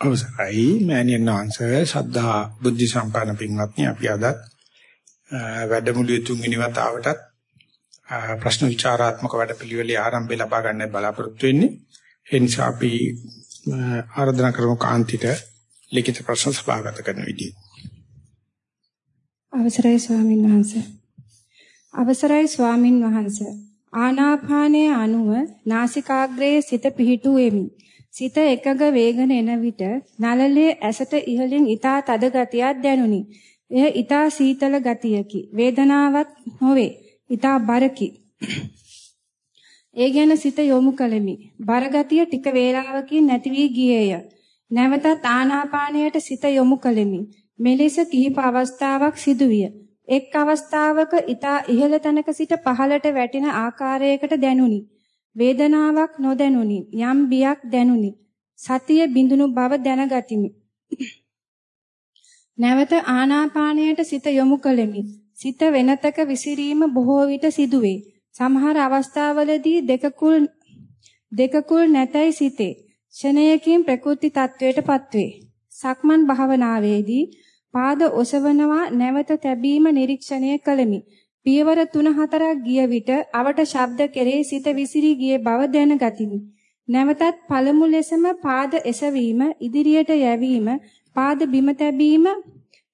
අවසරයි මෑණියන් වහන්සේ ශ්‍රද්ධා බුද්ධ සම්පන්න පින්වත්නි අපි අද වැඩමුළුවේ තුන්වෙනි වතාවටත් ප්‍රශ්න විචාරාත්මක වැඩපිළිවෙලේ ආරම්භය ලබා ගන්න බලාපොරොත්තු වෙන්නේ ඒ නිසා අපි ආරාධනා කරමු කාන්තිට ලිඛිත ප්‍රශ්න සභාගත කරන විදිය. අවසරයි ස්වාමින් වහන්සේ. අවසරයි ස්වාමින් වහන්සේ. ආනාපානයේ අනුව නාසිකාග්‍රයේ සිත පිහිටුවෙමි. සිත එකග වේගන එන විට නළලේ ඇසට ඉහළින් ඊතා තද ගතියක් දැනුනි. එය ඊතා සීතල ගතියකි. වේදනාවක් නොවේ. ඊතා බරකි. ඒ ගැන සිත යොමු කළෙමි. බර ගතිය ටික වේලාවකින් නැති වී ගියේය. නැවතත් ආනාපානයට සිත යොමු කළෙමි. මෙලෙස කිහිප අවස්ථාවක් සිදුවිය. එක් අවස්ථාවක ඊතා ඉහළ තැනක සිට පහළට වැටෙන ආකාරයකට දැනුනි. වේදනාවක් නොදැනුනි. යම් බියක් දැනුනි. සතිය බිඳුණු බව දැනගතිමි. නැවත ආනාපානයට සිත යොමු කළෙමි. සිත වෙනතක විසිරීම බොහෝ විට සිදුවේ. සමහර අවස්ථාවලදී දෙකකුල් දෙකකුල් නැතයි සිතේ. ෂණයකින් ප්‍රකෘති තත්වයටපත් වේ. සක්මන් භාවනාවේදී පාද ඔසවනවා නැවත තැබීම නිරීක්ෂණය කළෙමි. පියවර 3-4ක් ගිය විට අවට ශබ්ද කෙරේ සිත විසිරී ගියේ බව දැනගතිමි. නැවතත් පළමු ලෙසම පාද එසවීම, ඉදිරියට යැවීම, පාද බිම තැබීම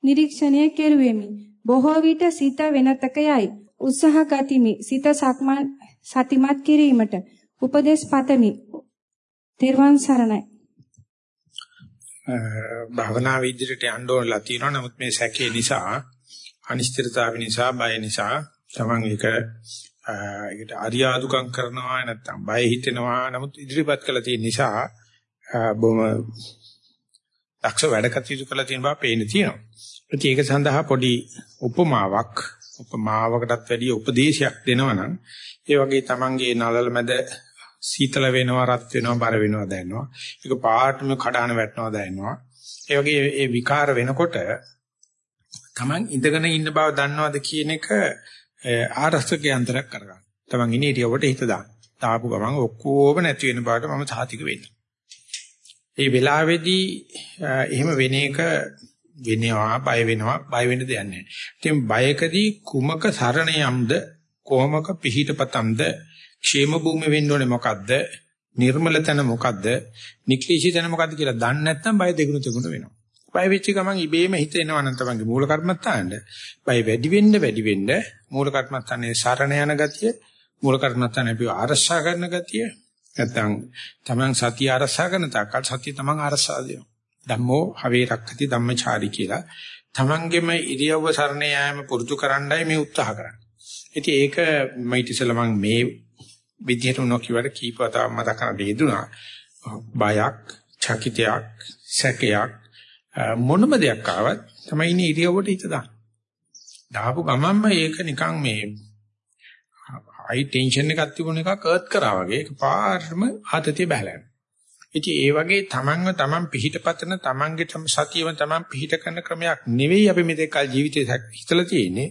නිරීක්ෂණය කෙරුවෙමි. බොහෝ විට සිත වෙනතක යයි. උත්සාහ ගතිමි. සිත සක්මන් සතිමත් කිරීමට උපදේශ පතමි. තෙරුවන් සරණයි. භවනා විදිහට යන්න ඕනලා තියෙනවා. නමුත් මේ සැකේ නිසා අනිශ්චිතතාව නිසා බය නිසා තමන් ඒක ඒකට අරියාදුකම් කරනවා නැත්නම් බය හිතෙනවා නමුත් ඉදිරිපත් කළ තියෙන නිසා බොහොම දක්ෂ වැඩ කටයුතු කළ තියෙන බව පේන්න තියෙනවා. ඉතින් ඒක සඳහා පොඩි උපමාවක් උපමාවකටත් වැඩිය උපදේශයක් දෙනවා නම් ඒ වගේ තමන්ගේ නලල මැද සීතල වෙනවා රත් වෙනවා බර වෙනවා දැනෙනවා. ඒක පාටම කඩාන වැටෙනවා දැනෙනවා. ඒ වගේ ඒ විකාර වෙනකොට Taman ඉඳගෙන ඉන්න බව දන්නවද කියන එක ආරස්තක යන්ත්‍රයක් කරගන්න. Taman ඉන්නේ ඉරියවට හිත දාන්න. තාපු ගමන් ඔක්කොම නැති වෙන බවට මම සාතික වෙන්න. ඒ වෙලාවේදී එහෙම වෙන එක වෙනවා බය වෙනවා බය වෙන්න දෙයක් නැහැ. ඉතින් බයකදී කුමක සරණ යම්ද කොමක පිහිටපතම්ද ക്ഷേම භූමිය වෙන්න ඕනේ මොකද්ද? නිර්මල තැන මොකද්ද? නික්ලිෂි තැන මොකද්ද කියලා දන්නේ නැත්නම් බය දෙගුණ තුන වෙනවා. බය වෙච්ච ගමන් ඉබේම හිත එනවා නම් තමන්ගේ මූල කර්මත්තාන්න. බය වැඩි වෙන්න වැඩි වෙන්න මූල කර්මත්තානේ සරණ යන ගතිය, මූල කර්මත්තානේ අපි ආරක්ෂා කරන ගතිය. නැත්නම් තමන් සතිය ආරක්ෂා කරන තාක්කල් සතිය තමන් ආරක්ෂා දෙනවා. ධම්මෝ හවේ රක්ඛති ධම්මචාරි කියලා. තමන්ගේම ඉරියව්ව සරණ යාම පුරුදු කරන්නයි මේ උත්සාහ කරන්නේ. ඉතින් ඒක මයිට් ඉස්සලා මම මේ විදිහට නොකියවට කීපවතාවක් මතක කරලා දෙදුනා. බයක්, චකිතයක්, සැකයක් මොනම දෙයක් ආවත් තමයි ඉන්නේ ඉරියව්වට හිත දාන්න. දාපු ගමන්ම ඒක නිකන් මේ හයි ටෙන්ෂන් එකක් තිබුණ එකක් අර්ත් කරා වගේ ඒක පාරම ආතතිය බහලා යනවා. ඉතින් ඒ වගේ තමන්ව තමන් පිහිටපතන තමන්ගේ තම සතියව තමන් පිහිට කරන ක්‍රමයක් නෙවෙයි අපි මෙතෙක් කල ජීවිතේ හිතලා තියෙන්නේ.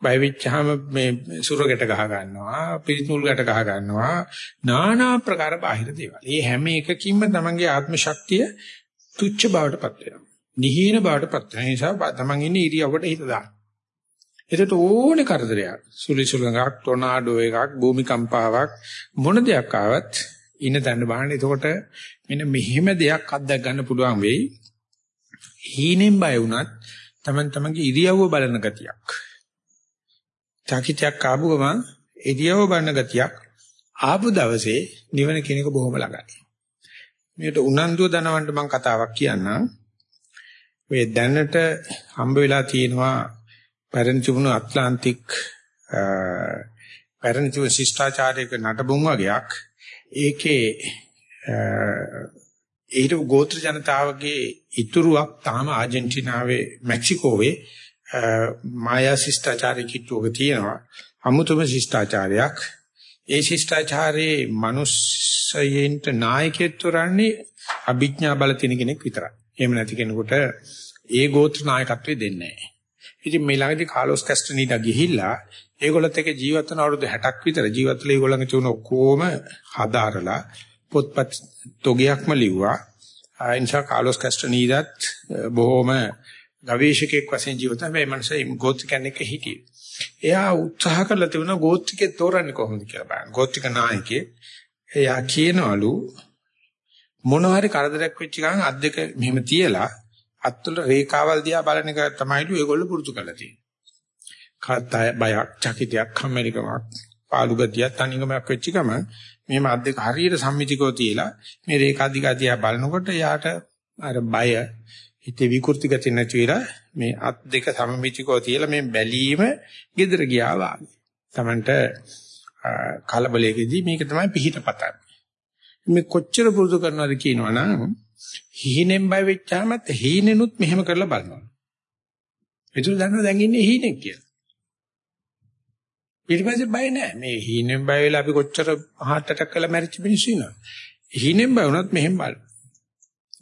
බය වෙච්චාම මේ සුරකට ගහ ගන්නවා, පිරිතුල් ගැට ගහ ගන්නවා, নানা ප්‍රකාර බාහිර දේවල්. මේ හැම එකකින්ම තමන්ගේ ආත්ම ශක්තිය තුච්ච බවටපත් වෙනවා. නිහීන බවටපත් වෙන නිසා තමන් ඉන්නේ ඉරියව්වට හිත දාන්න. එතකොට ඕනේ කරදරයක් සුලි සුලඟක් ටොනාඩෝ එකක් භූමිකම්පාවක් මොන දෙයක් ආවත් ඉන්න තැන බලන්න. එතකොට මෙන්න මෙහෙම දෙයක් අත්දැක ගන්න පුළුවන් වෙයි. හීනෙන් බය වුණත් තමන් තමන්ගේ ඉරියව්ව බලන ගතියක්. චකිතයක් ආපු ගමන් ඉරියව්ව බලන ගතියක් ආපු දවසේ නිවන කියන එක බොහොම ළඟයි. මේකට උනන්දුව දනවන්න මම කතාවක් කියන්නම්. ඔය දැනට හම්බ වෙලා තියෙනවා පැරණි තිබුණු ඇට්ලාන්ටික් පැරණි තිබුණු ශිෂ්ටාචාරයක නටබුන් වගේක්. ඒකේ ඊට ගෝත්‍ර ජනතාවගේ ඉතුරුවක් තාම ආජන්ටිනාවේ මෙක්සිකෝවේ මායා ශිෂ්ටාචාරය කිට්ටුවක තියෙනවා. අමුතුම ශිෂ්ටාචාරයක්. ඒ ශිෂ්ටාචාරයේ මිනිස්සයෙන්ට නායකත්ව රන්නේ අභිඥා බල තියෙන කෙනෙක් විතරයි. එහෙම නැති කෙනෙකුට ඒ ගෝත්‍ර නායකත්වය දෙන්නේ නැහැ. ඉතින් මේ ළඟදී කාලොස් කැස්ටනීඩා ගිහිල්ලා ඒගොල්ලත් එක්ක ජීවත් වෙන අවුරුදු 60ක් විතර ජීවත් වෙලා ඒගොල්ලන්ගේ තුන ඔක්කොම හදාරලා පොත්පත් තොගයක්ම ලිව්වා. ඉන්සා කාලොස් කැස්ට්‍රනීදත් බොහොම ගවේෂකෙක් වශයෙන් ජීවිත මේ මනසේ ගෝත්‍රිකයන් එක්ක හිටියේ. එයා උත්සාහ කරලා තිබුණා ගෝත්‍රිකේ තෝරන්නේ කොහොමද කියලා බලන්න. ගෝත්‍රික නායකයෙක් එයා කියනවලු මොන හරි කරදරයක් වෙච්ච ගමන් අත් දෙක මෙහෙම තියලා අත්වල රේඛාවල් දිහා බලන එක තමයිලු ඒගොල්ලෝ පුරුදු කරලා තියෙන්නේ. කාතය බයක්, චකිතයක්, කම්මැලිකමක්, පාළු ගතියක්, තනිකමක් වෙච්ච ගමන් මෙහෙම අත් දෙක හරියට සම්මිතිකව තියලා මේ රේඛා දිගා දිහා බලනකොට යාට අර බය හිතේ විකෘති ගතිය නැති වෙලා මේ අත් දෙක සමමිතිකව තියලා මේ බැලීම gedera ගියා වාගේ. Tamanට කලබලයකදී මේක තමයි පිහිට පතන්නේ. මේ කොච්චර පුරුදු කරනවද කියනවනම් හීනෙන් බය වෙච්චාම හීනෙනුත් මෙහෙම කරලා බලනවා. ඒතුළු දන්නවා දැන් ඉන්නේ හීනෙක් කියලා. ඊට පස්සේ බය නැහැ. මේ හීනෙන් බය වෙලා අපි කොච්චර heart attack කරලා මැරිච්ච මිනිස්සු ඉන්නවා. හීනෙන් බය වුණත් මෙහෙම බලන්න.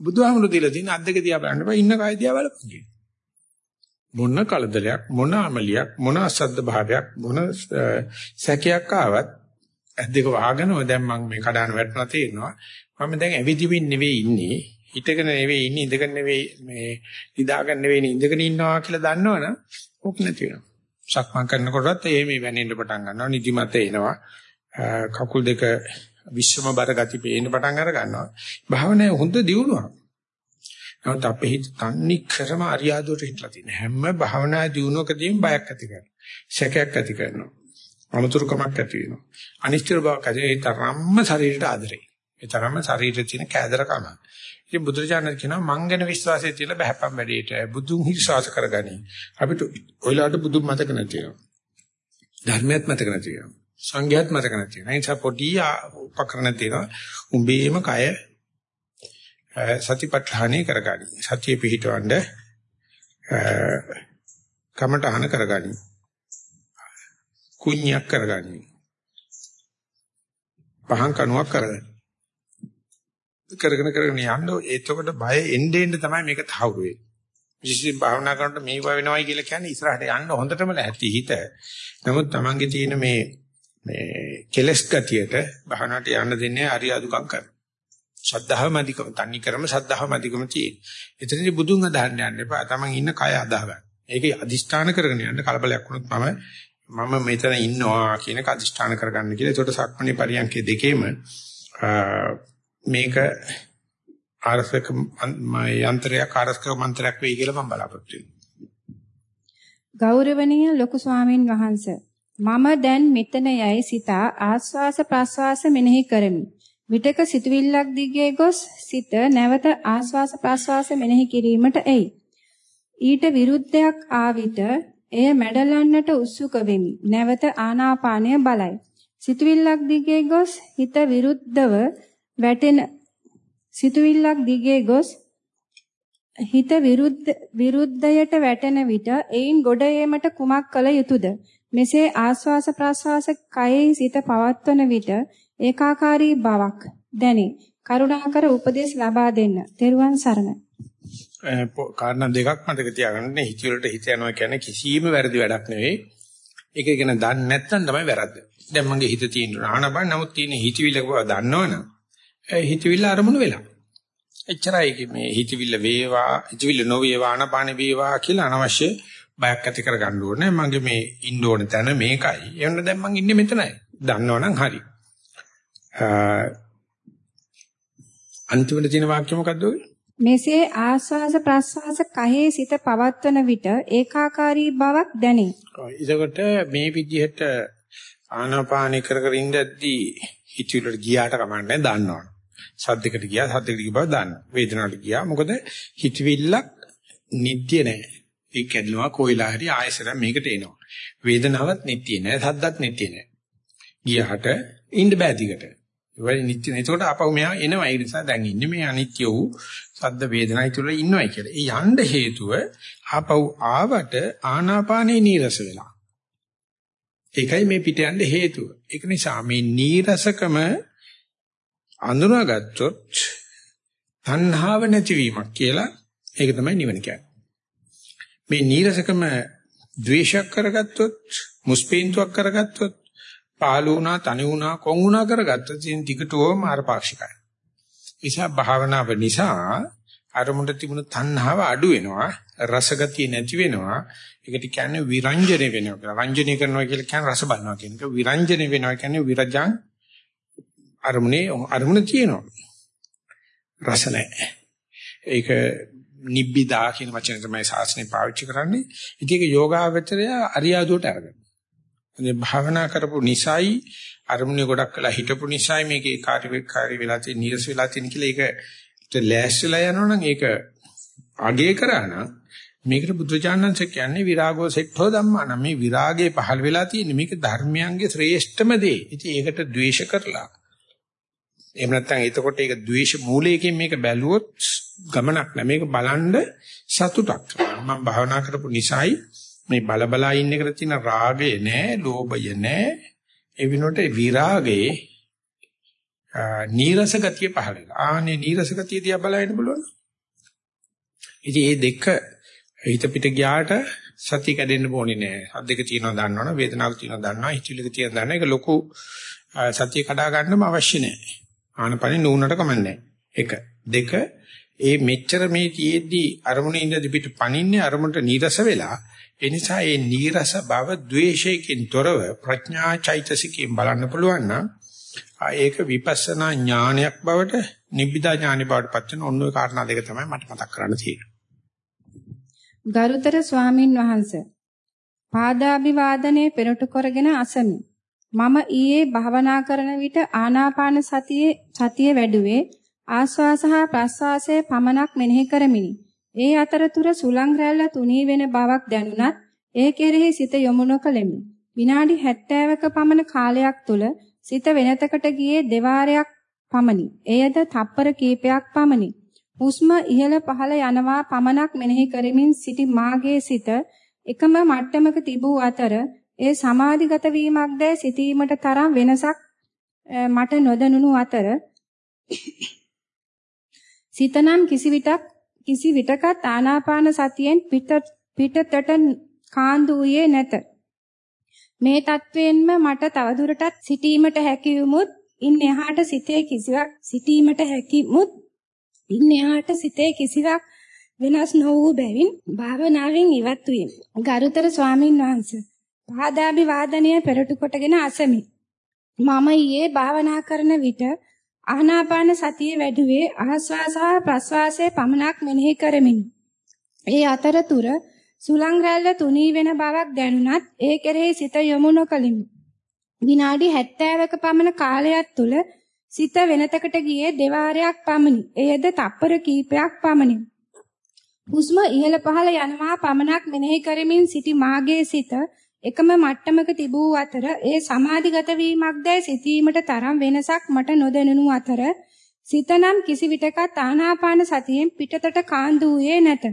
බුදුහාමුදුරු දීලා තියෙන අද්දක දිහා බලන්න බෑ ඉන්න කය දිහා බලපන් මොන කලදලයක් මොන අමලියක් මොන අසද්ද භාවයක් මොන සැකයක් ආවත් ඇද්දක වහගෙනව දැන් මම මේ කඩාන වැටුණා තේරෙනවා. මම දැන් ඇවිදිමින් නෙවෙයි ඉන්නේ. හිටගෙන නෙවෙයි ඉන්නේ ඉඳගෙන නෙවෙයි මේ නිදාගෙන නෙවෙයි ඉඳගෙන ඉන්නවා කියලා දන්නවනම් ඕක නැති වෙනවා. සක්මන් කරනකොටත් ඒ මේ වැනෙන්න පටන් ගන්නවා නිදිමත එනවා. කකුල් දෙක විශ්වම බර ගති පේන්න පටන් අර ගන්නවා. භාවනාවේ හොඳ දියුණුවක්. නමුත් අපේ හිත තන්නේ ක්‍රම අරියාදුවට හිටලා තියෙන හැම භාවනා දියුණුවකදීම බයක් ඇති කරනවා. සැකයක් ඇති කරනවා. අමතුරුකමක් ඇති වෙනවා අනිශ්චිත බවක් ඇති ඒ තරම්ම ශරීරයට ආදරේ ඒ තරම්ම ශරීරයේ තියෙන කෑදරකම ඉතින් බුදුරජාණන් කියනවා මං ගැන විශ්වාසය තියලා බහැපම් වැඩේට බුදුන් විශ්වාස කරගනි. අපිට ඔයලාට බුදුන් මතක නැතිව. ධර්මයක් මතක නැතිව. සංඝයාත් මතක නැතිව. ඒ නිසා පොඩි උපකරණ තියෙනවා. උඹේම කය සතිපට්ඨානෙ කරගනි. සතිය පිහිටවන්න කමටහන කරගනි. කුණ්‍යක් කරගනි. පහන් කණුවක් කරගනි. කරගෙන කරගෙන යන්න එතකොට බය එන්නේ එන්න තමයි මේක තහවුරු වෙන්නේ. විශේෂයෙන් භාවනා කරනකොට මේව වෙනවයි කියලා කියන්නේ ඉස්සරහට යන්න හොඳටම ලැහැත්ති හිත. නමුත් Tamange තියෙන මේ මේ කෙලස් ගතියට භාවනාවට යන්න දෙන්නේ අරියාදුකම් කරන. ශද්ධාව මදිකම තන්නේ කරම ශද්ධාව මදිකම තියෙන. එතනදී බුදුන් අදහන්න යන්න එපා. Taman ඉන්න කය අදාහ ගන්න. ඒකේ අදිෂ්ඨාන කරගෙන යන්න කලබලයක් වුණොත් මම මම මෙතන ඉන්නවා කියන එක අදිෂ්ඨාන කරගන්න කියලා. ඒකට සක්මණේ පරියන්කේ දෙකේම මේක ආරසක යන්ත්‍රයක් ආරසක මන්ත්‍රයක් වෙයි කියලා මම බලාපොරොත්තු වෙනවා. ගෞරවනීය ලොකු ස්වාමින් වහන්සේ මම දැන් මෙතන යයි සිතා ආස්වාස ප්‍රස්වාස මෙනෙහි කරමි. විටක සිතුවිල්ලක් දිගේ ගොස් සිත නැවත ආස්වාස ප්‍රස්වාස මෙනෙහි කිරීමට එයි. ඊට විරුද්ධයක් ආ විට එය මැඩලන්නට උත්සුක වෙමි. නැවත ආනාපානය බලයි. සිතුවිල්ලක් දිගේ ගොස් හිත විරුද්ධව වැටෙන සිතුවිල්ලක් දිගේ ගොස් හිත විරුද්ධ විරුද්ධයට වැටෙන විට එයින් ගොඩ ඒමට කුමක් කළ යුතුයද මෙසේ ආස්වාස ප්‍රාස්වාස කයෙහි සිත පවත්වන විට ඒකාකාරී බවක් දැනේ කරුණාකර උපදෙස් ලබා දෙන්න තෙරුවන් සරණයි කාරණා දෙකක් මතක තියාගන්න හිතවලට හිත යනවා කියන්නේ කිසිම වැරදි වැඩක් නෙවෙයි ඒක ගැන දන්නේ නැත්නම් තමයි වැරද්ද දැන් මගේ හිත තියෙනවා ආනබන් නමුත් තියෙන හිතවිල්ල බව දන්නවනම් හිතවිල්ල අරමුණු වෙලා. එච්චරයි මේ හිතවිල්ල වේවා, හිතවිල්ල නොවේවා, අනපාන වේවා කියලා අනවශ්‍ය බයක් ඇති කරගන්න ඕනේ. මගේ මේ ඉන්න ඕන තැන මේකයි. එවන්න දැන් මං ඉන්නේ මෙතනයි. දන්නවනම් හරි. අන්තිමට තියෙන වාක්‍ය මොකද්ද ඔය? මෙසේ ආස්වාස ප්‍රස්වාස කහේ සිත පවත්වන විට ඒකාකාරී බවක් දැනේ. එතකොට මේ විදිහට ආනාපානි කර කර ඉඳද්දී හිතවිලට ගියාට කමන්නේ දන්නවනේ. සද්දයකට ගියා සද්දයකට ගිය බව දන්න. වේදනාවට ගියා. මොකද හිතවිල්ලක් නිට්ටිය නෑ. ඒ කැඩෙනවා කොයිලා හරි ආයෙසර මේකට එනවා. වේදනාවක් නිට්ටිය නෑ. සද්දත් නිට්ටිය නෑ. ගියාට ඉන්න බෑ දිගට. ඒ වගේ නිට්ටිය නෑ. ඒකට ආපහු මෙහා එනවා. ඒ නිසා දැන් ඉන්නේ මේ අනිත්‍ය වූ සද්ද වේදනයි තුල ඉන්නවයි කියලා. ඒ යන්න හේතුව ආපහු ආවට ආනාපානේ නීරස වෙලා. ඒකයි මේ පිට යන්න හේතුව. ඒක නිසා මේ නීරසකම අඳුනාගත්තොත් තණ්හාව නැතිවීමක් කියලා ඒක තමයි නිවන කියන්නේ. මේ නීරසකම ද්වේෂයක් කරගත්තොත් මුස්පීන්තුවක් කරගත්තොත් පාළු වුණා තනි වුණා කොන් වුණා කරගත්තොත් ඉතින් ටිකටෝම අරපාක්ෂිකයි. නිසා භාවනාව නිසා අරමුණට තිබුණු තණ්හාව අඩු වෙනවා රසගතිය නැති වෙනවා. ඒකට කියන්නේ විරංජන වෙනවා කියලා. රංජනය කරනවා කියලා කියන්නේ රස බලනවා කියන එක. විරංජන වෙනවා කියන්නේ විරජං අරමුණේ අරමුණ තියෙනවා. රස නැහැ. ඒක නිබ්බිදා කියන වචනේ තමයි ශාස්ත්‍රය පාවිච්චි කරන්නේ. ඉතින් ඒක යෝගාවචරය අරියාදුවට අරගෙන. ඉතින් භාවනා කරපු නිසයි අරමුණේ ගොඩක් වෙලා හිටපු නිසයි මේකේ කාර්ය කාර්ය වෙලා තියෙන නිරස වෙලා තියෙන කියලා ඒක ලෑස්තිලා යනවනම් ඒක අගේ කරා නම් මේකට බුදුචානන්ස කියන්නේ විරාගෝ සෙට්ඨෝ ධම්මාන මේ විරාගයේ පහළ වෙලා තියෙන මේක ධර්මයන්ගේ ශ්‍රේෂ්ඨම දේ. ඉතින් ඒකට ද්වේෂ කරලා එහෙම නැත්නම් එතකොට ඒක ද්වේෂ මූලයකින් මේක බැලුවොත් ගමනක් නෑ මේක බලන්න සතුටක්. මම භාවනා කරපු නිසායි මේ බලබලා ඉන්න එකට තියෙන රාගය නෑ, ලෝභය නෑ. ඒ විනෝට විරාගයේ නීරස ගතිය පහළ වෙනවා. ආනේ නීරස ගතිය දිහා බලන්න බලන්න. ඉතින් මේ දෙක හිත පිට ගියාට සතිය කැඩෙන්න ඕනේ නෑ. සද්දක තියෙනවා දන්නවනේ, වේදනාවක් තියෙනවා දන්නවා, හිතිලක තියෙනවා දන්නවා. ඒක ලොකු සතිය කඩා ගන්නම අවශ්‍ය නෑ. ආනපනේ නූනට කමන්නේ එක. දෙක ඒ මෙච්චර මේ තියෙද්දි අරමුණේ ඉඳි පිට පනින්නේ අරමුණට නීරස වෙලා ඒ නිසා මේ නීරස බව ද්වේෂයෙන් තොරව ප්‍රඥා චෛතසිකයෙන් බලන්න පුළුවන් නම් ඒක විපස්සනා ඥානයක් බවට නිබ්බිදා ඥානෙ බවට පත් වෙන ඔන්න ඔය කාරණා දෙක තමයි මට මතක් කරන්න තියෙන්නේ. ගරුතර ස්වාමින් වහන්සේ පාදාභිවාදනයේ පෙරට කරගෙන අසමි. මම ඊයේ භාවනා කරන විට ආනාපාන සතියේ සතිය වැඩුවේ ආස්වාස හා ප්‍රස්වාසයේ පමණක් මෙනෙහි කරමිනි. ඒ අතරතුර සුලං රැල්ල තුනී වෙන බවක් දැනුණත් ඒ කෙරෙහි සිත යොමු නොකළෙමි. විනාඩි 70ක පමණ කාලයක් තුල සිත වෙනතකට ගියේ දෙවාරයක් පමණි. එයද තප්පර කීපයක් පමණි. හුස්ම ඉහළ පහළ යනවා පමණක් මෙනෙහි කරමින් සිටි මාගේ සිත එකම මට්ටමක තිබූ අතර ඒ සමාධිගත වීමක්ද සිටීමට තරම් වෙනසක් මට නොදැනුණු අතර සිතනම් කිසි විටක් කිසි විටකත් ආනාපාන සතියෙන් පිට පිටතට කාන්දු වූයේ නැත. මේ තත්වයෙන්ම මට තවදුරටත් සිටීමට හැකි වුමුත් ඉන් එහාට සිතේ කිසිවක් සිටීමට හැකිමුත් ඉන් එහාට සිතේ කිසිවක් වෙනස් නොවූ බැවින් භාවනාවෙන් ඉවත් වීම. ගරුතර ස්වාමින් වහන්සේ පාදාභි වාදනය පෙරටු කොටගෙන අසමි. මම ඊයේ භාවනා කරන විට ආනාපාන සතිය වැඩුවේ ආස්වාස හා ප්‍රස්වාසයේ පමණක් මෙනෙහි කරමිනි. ඒ අතරතුර සුලං රැල්ල තුනී වෙන බවක් දැනුණත් ඒ කෙරෙහි සිත යොමු නොකලිමි. විනාඩි 70ක පමණ කාලයක් තුල සිත වෙනතකට ගියේ දෙවාරයක් පමණි. එයද තප්පර කීපයක් පමණි. හුස්ම ඉහළ පහළ යනවා පමණක් මෙනෙහි කරමින් සිටි මාගේ සිත එකම මට්ටමක තිබූ අතර ඒ සමාධිගත වීමක්දැයි සිතීමට තරම් වෙනසක් මට නොදැනුණු අතර සිතනම් කිසි විටකත් ආනාපාන සතියෙන් පිටතට කාන්දු වූයේ නැත.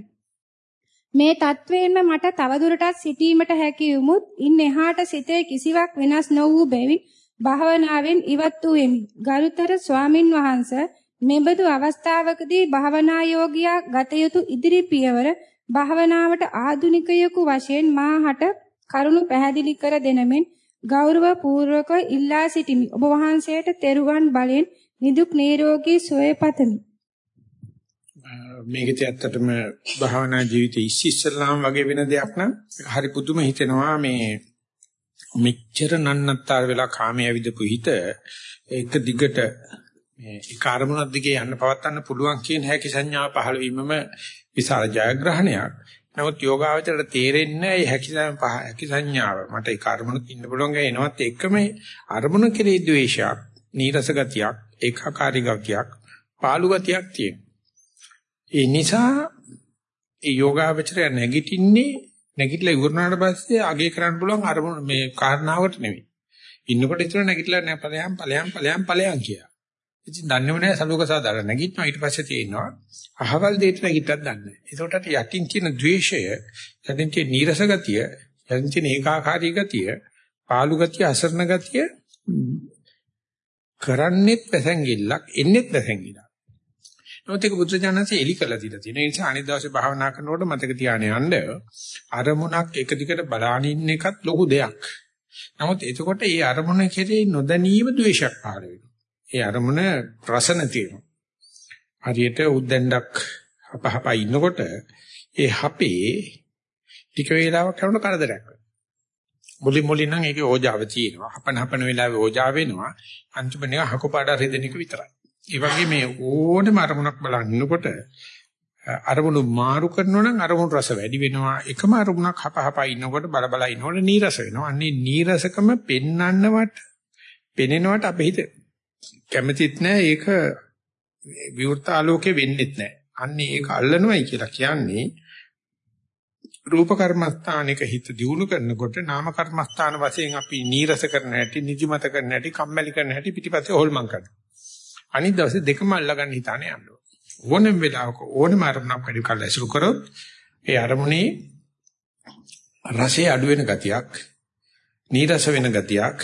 මේ තත්වයෙන්ම මට තවදුරටත් සිටීමට හැකි වුමුත් ඉන් එහාට සිතේ කිසිවක් වෙනස් නො වූ බැවින් භාවනාවෙන් ඉවත් වූෙමි. ගරුතර ස්වාමින් වහන්සේ මෙබඳු අවස්ථාවකදී භාවනා යෝගියා ගත යුතු ඉදිරි පියවර භාවනාවට ආධුනිකයෙකු වශයෙන් මාහට කරුණු පැහැදිලි කර දෙනමින් ගෞරව පූර්වක ඉල්ලා සිටිමි. ඔබ වහන්සේට තෙරුවන් බලෙන් නිදුක් නිරෝගී සුවය පතමි. මේකත් ඇත්තටම භාවනා ජීවිතයේ ඉස්සෙල්ලාම වගේ වෙන දෙයක් නම් හරි පුදුම හිතෙනවා මේ මෙච්චර නන්නත්තර වෙලා කාමයේ විදපු හිත එක දිගට මේ ඒ කාර්මුණක් දිගේ යන්න පවත්වන්න පුළුවන් කියන හැකි සංඥාව පහළ වීමම විශාල ජයග්‍රහණයක්. නමුත් යෝගාවචරයට තේරෙන්නේ නැහැ හැකි හැකි සංඥාව. මට ඒ කර්මණුත් ඉන්න පුළුවන් ගේනවත් එකම අරමුණ කෙරේ ද්වේෂයක්, නීරස ගතියක්, ඒකාකාරී ගතියක්, පාළු ගතියක් තියෙනවා. ඒ නිසා ඒ යෝගාවචරය නැගිටින්නේ නැගිටලා ඉවරනාට පස්සේ අගේ කරන්න පුළුවන් අරමුණ මේ කාරණාවට නෙවෙයි. ඉන්නකොට ඉතල නැගිටලා නෑ ඵලයන් ඵලයන් ඵලයන් ඵලයන් කියා. ඉතින් දන්නේම නෑ සලුක සාදාලා නැගිටිනවා ඊට පස්සේ තියෙනවා අහවල් දෙයට නැගිට්ටත් දන්නේ නෑ. ඒකට යටින් තියෙන ද්වේෂය, යටින් තියෙන නීරස ගතිය, යටින් තියෙන ඒකාකාරී ගතිය, පාළු ගතිය, අසරණ ගතිය කරන්නෙත් පැසැංගිල්ලක්, එන්නෙත් පැසැංගිල්ලක්. නමුත් ඒක බුද්ධ ඥානසේ එලි කළා දීලා තියෙන. ඒ නිසා අනිත් දවසේ භාවනා කරනකොට මතක තියාගෙන යන්න අරමුණක් එක දිගට බලාගෙන ඉන්න එකත් ලොකු දෙයක්. නමුත් එතකොට ඒ අරමුණ කෙරේ නොදැනීම ද්වේෂයක් පහළ වෙනවා. ඒ අරමුණ රස නැති වෙනවා. හරියට උද්දැන්ඩක් අපහප ඉන්නකොට ඒ හපේ ටික වේලාවක් යනකොට කරදරයක් වෙනවා. මුලින් මුලින් නම් ඒකේ ඕජාව තියෙනවා. හපන හපන වෙලාවේ ඕජාව වෙනවා. අන්තිමට නිකන් හකොපාඩ රිදෙන එක විතරයි. ඒ වගේ මේ ඕනම අරමුණක් බලනකොට අරමුණු මාරු කරනවා නම් අරමුණු රස වැඩි වෙනවා. එකම අරමුණක් හපහපා ඉන්නකොට බල බල ඉන්නකොට නීරස වෙනවා. අන්නේ නීරසකම පෙන්නන්නවට පෙනෙනවට අපේ හිත කැමතිත් නැහැ. ඒක විවෘත ආලෝකේ වෙන්නෙත් නැහැ. අන්නේ ඒක අල්ලනවයි කියලා කියන්නේ රූප කර්මස්ථානික හිත දියුණු කරනකොට නාම කර්මස්ථාන වශයෙන් අපි නීරස කරන හැටි, නිදිමත කරන හැටි, කම්මැලි කරන හැටි පිටිපස්සේ හොල්මන් කරනවා. අනිත් දවසේ දෙකම අල්ලගන්න හිතානේ යනවා. ඕනෙම වෙලාවක ඕනෙම අරමුණක් වැඩි කල් ඇසුරු කරොත් ඒ අරමුණේ රසය අඩු වෙන ගතියක්, නීරස වෙන ගතියක්,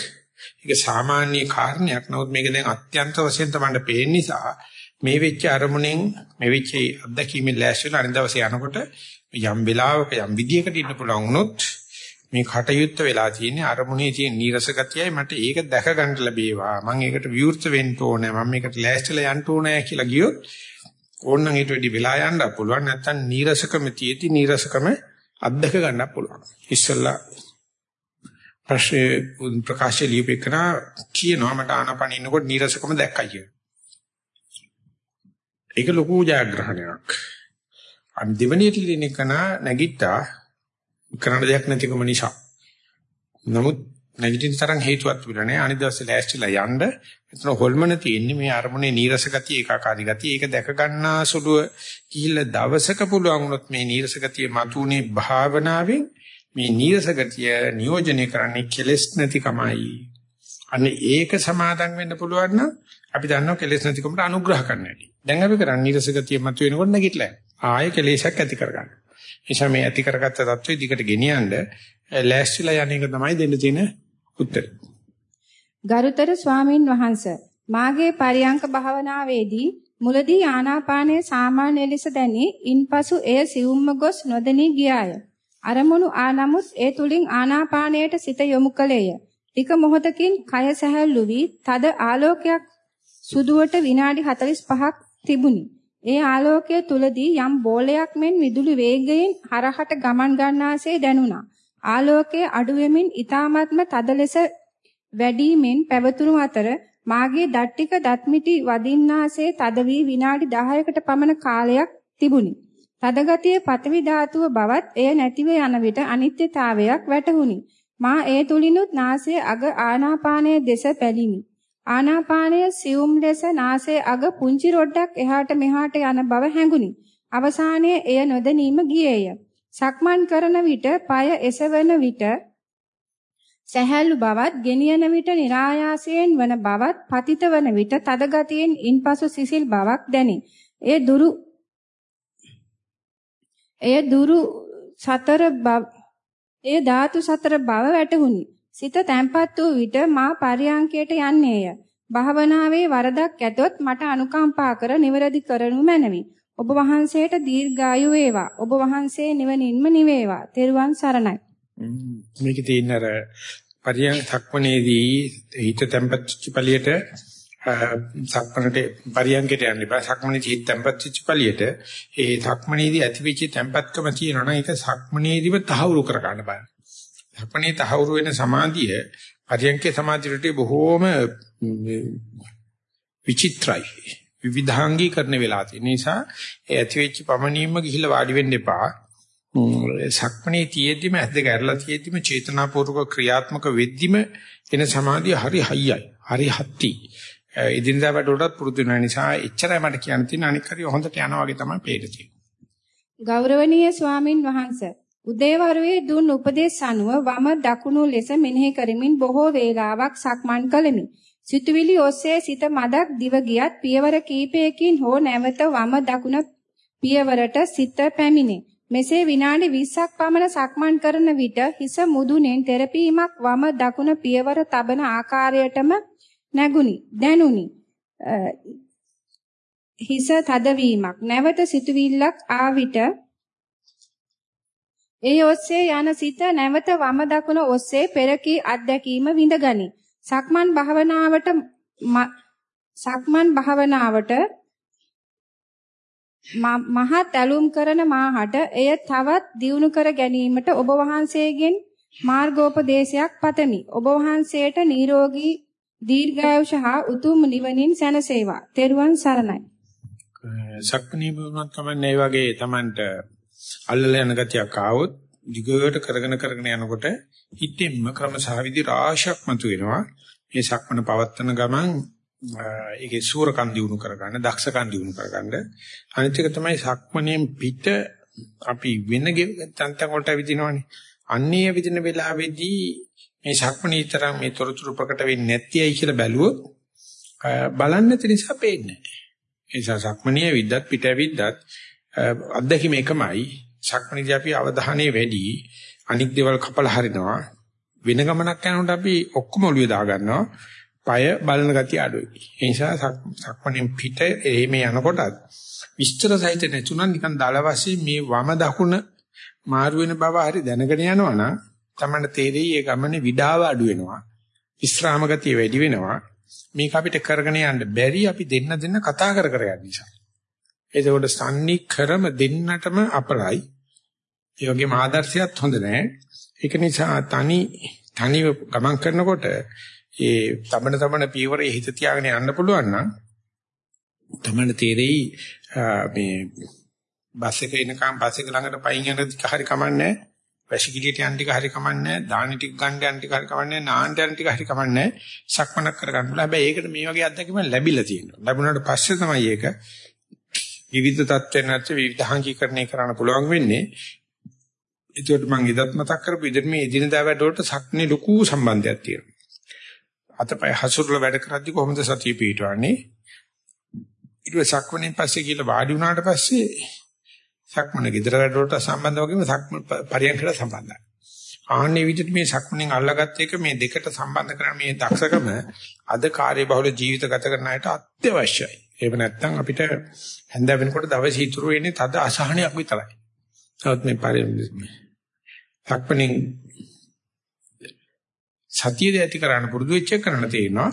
ඒක සාමාන්‍ය කාරණයක්. නමුත් මේක දැන් අත්‍යන්ත වශයෙන් තමයි පේන නිසා මේ වෙච්ච අරමුණෙන් මේ වෙච්ච අත්දැකීමෙන් ලෑස්තිලා අනිත් දවසේ යනකොට යම් වෙලාවක යම් විදියකට ඉන්න පුළුවන් වුණොත් මේ කටයුත්ත වෙලා තියෙන්නේ අරමුණේ තියෙන නීරස ගතියයි මට ඒක දැක ගන්න ලැබේවා. මම ඒකට විවෘත වෙන්න ඕනේ. මම මේකට ලෑස්තිලා යන්න ඕනේ කියලා ගියොත් ඕනනම් ඊට වැඩි වෙලා යන්න පුළුවන්. නැත්නම් නීරසකම තියෙති නීරසකම අත්දක ගන්න පුළුවන්. ඉස්සල්ලා ප්‍රශ්නේ ප්‍රකාශය ලියපෙකන කියනවා මට ආනපන ඉන්නකොට නීරසකම දැක්කයි කියලා ඒක ලොකු ජයග්‍රහණයක් අන් දෙවනියට ලියන එක නැගිට්ටා කරන්න දෙයක් නැතිකම නිසා. නමුත් නැගිටින තරම් හේතුවක් තිබුණා නෑ. අනිත් දවසේ ලෑස්තිලා යන්න. එතන හොල්මන තියෙන්නේ මේ අරමුණේ නීරස ගතිය, ඒකාකාරී ගතිය. ඒක දැක ගන්නා සුළුව කිහිල්ල දවසක පුළුවන් වුණොත් මේ නීරස ගතිය මතුනේ භාවනාවෙන් මේ නීරස ගතිය නියෝජනය කරන්නේ කෙලස් නැතිකමයි. අනේ ඒක සමාදන් වෙන්න පුළුවන් නම් අපි දන්නවා කෙලස් නැතිකමට අනුග්‍රහ කරන්න ඇති. දැන් අපි කරන්නේ නීරස ගතිය මතුවෙනකොට නැගිටලා. ආයෙ කෙලෙසක් ඇති කරගන්න. එනිසා මේ ඇති කරගත්ත தત્ත්වෙ දිගට ගෙනියන්න ලෑස්තිලා යන එක තමයි දෙන්න තියෙන උත්තර. ගරුතර ස්වාමින් වහන්සේ මාගේ පරියංක භාවනාවේදී මුලදී ආනාපානය සාමාන්‍ය ලෙස දැනි ඉන්පසු එය සිවුම්ම ගොස් නොදෙනී ගියාය. අරමුණු ආනමුත් ඒ තුලින් ආනාපානයට සිත යොමු කළේය. ටික මොහොතකින් කය සැහැල්ලු වී තද ආලෝකයක් සුදුවට විනාඩි 45ක් තිබුණි. ඒ ආලෝකය තුලදී යම් බෝලයක් මෙන් විදුලි වේගයෙන් හරහට ගමන් ගන්නාසේ දැනුණා. ආලෝකයේ අඩු වෙමින් ඊ타මාත්ම තද ලෙස වැඩිමින් පැවතුණු අතර මාගේ දත් ටික දත් මිටි වදින්නාසේ තද වී විනාඩි 10කට පමණ කාලයක් තිබුණි. තදගතිය පතවි ධාතුව බවත් එය නැතිව යන විට අනිත්‍යතාවයක් වැටහුණි. මා ඒ තුලිනුත් නාසයේ අග ආනාපානයේ දෙස පැලිමි. ආනාපානය සියුම් ලෙස නාසයේ අග පුංචි රොඩක් එහාට මෙහාට යන බව හැඟුණි. අවසානයේ එය නොදැනීම ගියේය. සක්මන් කරන විට পায় එසවන විට සැහැල්ලු බවත් ගෙනියන විට નિરાයාසයෙන් වන බවත් පතිත වන විට තද ගතියෙන් ඉන්පසු සිසිල් බවක් දැනේ. ඒ දුරු එය දුරු සතර එය ධාතු සතර බව වැටහුණි. සිත තැම්පත් වූ විට මා පරියංකයට යන්නේය. භාවනාවේ වරදක් ඇතොත් මට අනුකම්පා කර නිවැරදි කරනු මැනවි. ඔබ වහන්සේට දීර්ඝායු වේවා. ඔබ වහන්සේ නිවනින්ම නිවේවා. තෙරුවන් සරණයි. මේකේ තියෙන අර පරියං සක්මනේදී හිත තැම්පත් චිපලියට සක්මනට පරියංගයට යන්න බෑ සක්මනේදී හිත තැම්පත් චිපලියට ඒ සක්මනේදී ඇතිවෙච්ච තැම්පත්කම තියෙනවා නම් ඒක සක්මනේදීම තහවුරු කර ගන්න බෑ. සක්මණේ තහවුරු වෙන සමාධිය පරියන්කේ සමාධියට බොහෝම විචිත්‍රයි. විවිධාංගීකරණ වෙලා තියෙන නිසා ඒ ඇති වෙච්ච පමණින්ම ගිහිල්ලා වාඩි වෙන්න එපා. සක්මණේ තියෙද්දිම ඇද්ද ගැරලා තියෙද්දිම චේතනාපූර්වක ක්‍රියාත්මක වෙද්දිම එන සමාධිය හරි හයියයි. හරි හත්ති. ඉදින්දා වැඩවලට පුරුදු වෙන නිසා එච්චරයි මට කියන්න තියෙන අනික හරි හොඳට යනවා වගේ තමයි පේන්නේ. ගෞරවනීය ස්වාමින් වහන්සේ උදේවරුේ දුන් උපදේශ අනුව වම දකුණු ලෙස මෙනෙහි කරමින් බොහෝ වේලාවක් සක්මන් කළෙමි. සිතුවිලි ඔස්සේ සිත මදක් දිව ගියත් පියවර කීපයකින් හෝ නැවත වම දකුණ පියවරට සිත පැමිණේ. මෙසේ විනාඩි 20ක් පමණ සක්මන් කරන විට හිස මුදුනෙන් තෙරපීමක් වම දකුණ පියවර තබන ආකාරයටම නැගුණි දැනුනි හිස තදවීමක් නැවත සිතුවිල්ලක් ආ විට ඒ ඔස්සේ යන සිත නැවත වම දකුණ ඔස්සේ පෙරකී අත්දැකීම විඳගනි. සක්මන් භාවනාවට සක්මන් භාවනාවට මහත් ඇලුම් කරන මාහට එය තවත් දියුණු කර ගැනීමට ඔබ වහන්සේගෙන් මාර්ගෝපදේශයක් පතමි. ඔබ වහන්සේට නිරෝගී දීර්ඝායුෂ හා උතුම් නිවනින් සැනසේවා. තෙරුවන් සරණයි. සක්මණේ වුණත් කමන්නේ වගේ Tamanට අල්ලල යන ගතියක් ආවොත් දිගට කරගෙන කරගෙන යනකොට හිතෙන්ම ක්‍රම සාවිදි රාශියක් මතුවෙනවා. මේ සක්මණ පවත්තන ගමන් ඒකේ සූරකම් දිනු කරගන්න, දක්ෂකම් දිනු කරගන්න. අනිත් එක තමයි සක්මණෙන් පිට අපි වෙන තන්තන් වලට විදිනවනේ. අන්නේ විදින වෙලාවේදී මේ සක්මණී තරම් මේ තොරතුරු ප්‍රකට වෙන්නේ නැතියි කියලා බැලුවොත් බලන්න නැති නිසා පේන්නේ නැහැ. ඒ නිසා සක්මණී විද්දත් පිට විද්දත් අත්දැකීම එකමයි. සක්මණේදී අපි අවධානය වැඩි අනික් දේවල් කපලා හරිනවා. වෙන ගමනක් යනකොට අපි ඔක්කොම ඔළුවේ දා ගන්නවා. পায় බලන ගතිය අඩුයි. ඒ නිසා සක්මණෙන් පිට එහෙම යනකොටත් විස්තර සහිත නැතුණා නිකන් දල වශයෙන් මේ වම දකුණ මාරු වෙන බව හරි දැනගෙන යනවනම් තමයි තේරෙයි ඒ ගමනේ විඩාව අඩු වෙනවා. විස්්‍රාම ගතිය වැඩි වෙනවා. මේක අපිට කරගෙන යන්න බැරි අපි දෙන්න දෙන්න කතා කර කර යන නිසා. එතකොට සම්නික්‍රම දෙන්නටම අපරයි. ඒ වගේම ආදර්ශයත් හොඳ නැහැ. ඒක නිසා තනි තනිව ගමන් කරනකොට ඒ තමන තමන පියවරේ හිත තියාගෙන යන්න පුළුවන් නම් තමන්න තේරෙයි මේ බස් එක එනකම් බස් එක ළඟට පයින් යන ටික හරි කමන්නේ වැසිකිළියට යන ටික හරි කමන්නේ දාන ටික ගන්න යන ටික හරි කමන්නේ නාන්න යන ටික හරි කමන්නේ සක්මනක් කරගන්න පුළුවන්. හැබැයි ඒකට මේ වගේ අත්දැකීම් ලැබිලා තියෙනවා. ලැබුණාට පස්සේ තමයි ඒක විවිධ තත්ත්වෙන් නැත්නම් විවිධාංගීකරණය කරන්න පුළුවන් වෙන්නේ. ඒකට මම ඉදත් මතක් කරපු විදිහට මේ එදිනදා වැඩවලට සක්නේ ලොකු සම්බන්ධයක් තියෙනවා. අතපය හසුරුල වැඩ කරද්දි කොහොමද සතිය පිටවන්නේ? ඊට පස්සේ සක්මණෙන් පස්සේ කියලා වාඩි වුණාට පස්සේ සක්මණ gedara වැඩවලට සම්බන්ධ වගේම සක්මණ පරියන්කට සම්බන්ධයි. ආන්නේ විදිහට මේ සක්මණෙන් අල්ලගත්ත එක මේ දෙකට සම්බන්ධ කරන මේ දක්ෂකම අද කාර්යබහුල ජීවිත ගත කරන අයට අත්‍යවශ්‍යයි. එහෙම නැත්නම් අපිට හැන්ද වෙනකොට දවස් ඉතුරු වෙන්නේ තද අසහනයක් විතරයි. නමුත් මේ පරියන්ක සක්මණෙන් සතිය දැති කරන්න පුරුදු වෙච්ච කරන්න තේරෙනවා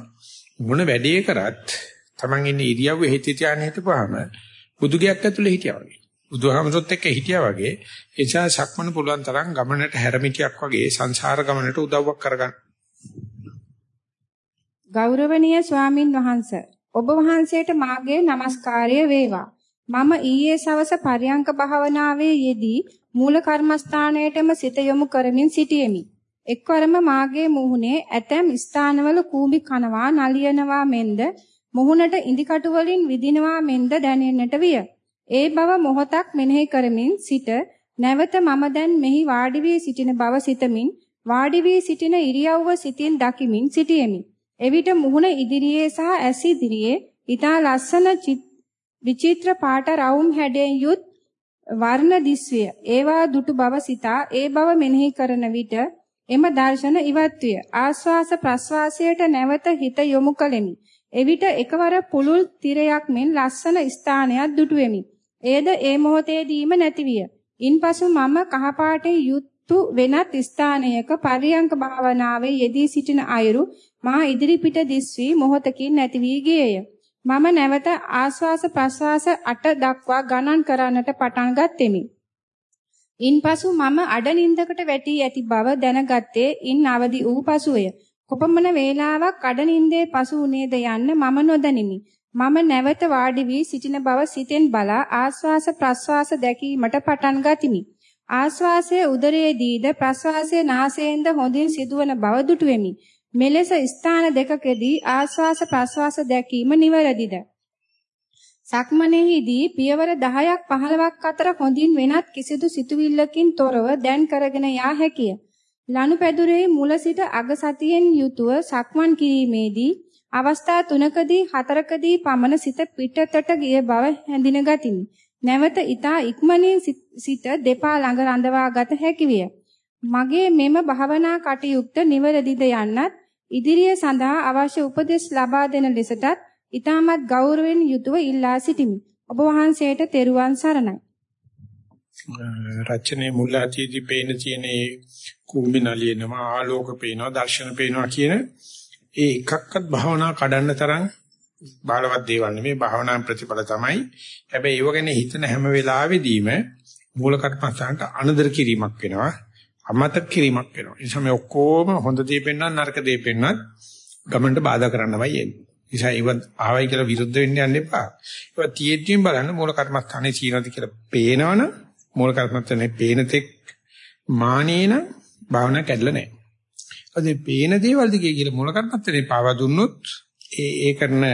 මොන වැඩේ කරත් Taman ඉන්නේ ඉරියව්වේ හිත තියාගෙන හිටපුවාම බුදුගයක් ඇතුලේ හිටියා වගේ. බුදුහාමසොත් එක්ක හිටියා වගේ ඒ නිසා සක්මන පුළුවන් තරම් ගමනට හැරමිටියක් වගේ සංසාර ගමනට උදව්වක් කරගන්න. ගෞරවනීය ස්වාමින් වහන්සේ ඔබ වහන්සේට මාගේ নমස්කාරය වේවා. මම ඊයේ සවස පරියංක භාවනාවේ යෙදී මූල කර්මස්ථානයේටම සිත යොමු කරමින් සිටියෙමි. එක්වරම මාගේ මුහුණේ ඇතැම් ස්ථානවල කූඹි කනවා නලියනවා මෙන්ද මුහුණට ඉදිකටු වලින් විදිනවා මෙන්ද දැනෙන්නට විය. ඒ බව මොහොතක් මෙනෙහි කරමින් සිට නැවත මම දැන් මෙහි වාඩි වී සිටින බව සිතමින් වාඩි වී සිටින ඉරියව්ව සිතින් දකිමින් සිටියෙමි. එවිට මුහුණ ඉදිරියේ සහ ඇස් ඉදිරියේ ඊටා ලස්සන විචිත්‍ර පාට රවුම් හැඩයෙන් යුත් වර්ණ දිස්විය. ඒවා දුටු බව සිතා ඒ බව මෙනෙහි කරන විට එම දර්ශන ඉවත් විය. ආස්වාස ප්‍රස්වාසයට නැවත හිත යොමු කළෙමි. එවිට එකවර පුළුල් තිරයක් මෙන් ලස්සන ස්ථානයක් දුටුවෙමි. එයද ඒ මොහොතේදීම නැතිවිය. ඉන්පසු මම කහපාටේ යුත්තු වෙනත් ස්ථානයක පරියංක භාවනාවේ යෙදී සිටින අයුරු මා ඉදිරිපිට දිස්වි මොහොතකින් නැති වී ගියේය. මම නැවත ආස්වාස ප්‍රස්වාස 8 දක්වා ගණන් කරන්නට පටන් ගත්ෙමි. ඉන්පසු මම අඩනින්දකට වැටි ඇති බව දැනගත්තේ ඉන් අවදි වූ පසුය. කොපමණ වේලාවක් අඩනින්දේ පසු උනේද යන්න මම නොදනිමි. මම නැවත වාඩි වී සිටින බව සිතෙන් බලා ආස්වාස ප්‍රස්වාස දැකීමට පටන් ගතිමි. ආස්වාසයේ උදරයේදීද ප්‍රස්වාසයේ නාසයෙන්ද හොඳින් සිදුවන බව දුටුවෙමි. මෙලෙස ස්ථාන දෙකකදී ආස්වාස ප්‍රස්වාස දැකීම නිවැරදිද? සක්මනේහිදී පියවර 10ක් 15ක් අතර හොඳින් වෙනත් කිසිදු සිතුවිල්ලකින් තොරව දැන් කරගෙන යා හැකිය. ලනුපැදුරේ මුල සිට අග සතියෙන් යුතුව සක්මන් කිරීමේදී අවස්ථා තුනකදී හතරකදී පමණ සිත පිටතට ගිය බව හැඳින ගතිමි. නැවත ඊතා ඉක්මනින් සිත දෙපා ළඟ රඳවා ගත හැකි විය. මගේ මෙම භාවනා කටයුත්ත නිවැරදිද යන්නත් ඉදිරිය සඳහා අවශ්‍ය උපදෙස් ලබා දෙන ලෙසටත් ඊටමත් ගෞරවයෙන් යුතුව ඉල්ලා සිටිමි. ඔබ වහන්සේට තෙරුවන් සරණයි. රචනයේ මුලැතිදී පේන තියෙන කුඹි නලියනවා ආලෝක පේනවා දර්ශන පේනවා කියන ඒ එකක්වත් භාවනා කඩන්න තරම් බාලවත් දේවල් නෙමෙයි භාවනා ප්‍රතිඵල තමයි. හැබැයි ඒව ගැන හිතන හැම වෙලාවෙදීම මූල කර්මස්ථානට අනදර කිරීමක් වෙනවා. අමතක කිරීමක් වෙනවා. ඒ නිසා මේ ඔක්කොම හොඳ දේ පෙන්වන්න නරක දේ පෙන්වන්නත් ගමන්ට බාධා කරන්නමයි එන්නේ. නිසා ඒව ආවයි කියලා විරුද්ධ වෙන්න යන්න එපා. ඒවා තියෙද්දිම බලන්න මූල කර්මස්ථානේ සීනද කියලා පේනවනම් මූල කර්මස්ථානේ පේන තෙක් මානේන භාවනා කැඩලා නැහැ. අද පේන දේවල් දිගේ කියලා මූල කර්මස්ථානේ පාවා දුන්නොත් ඒ ඒ කරන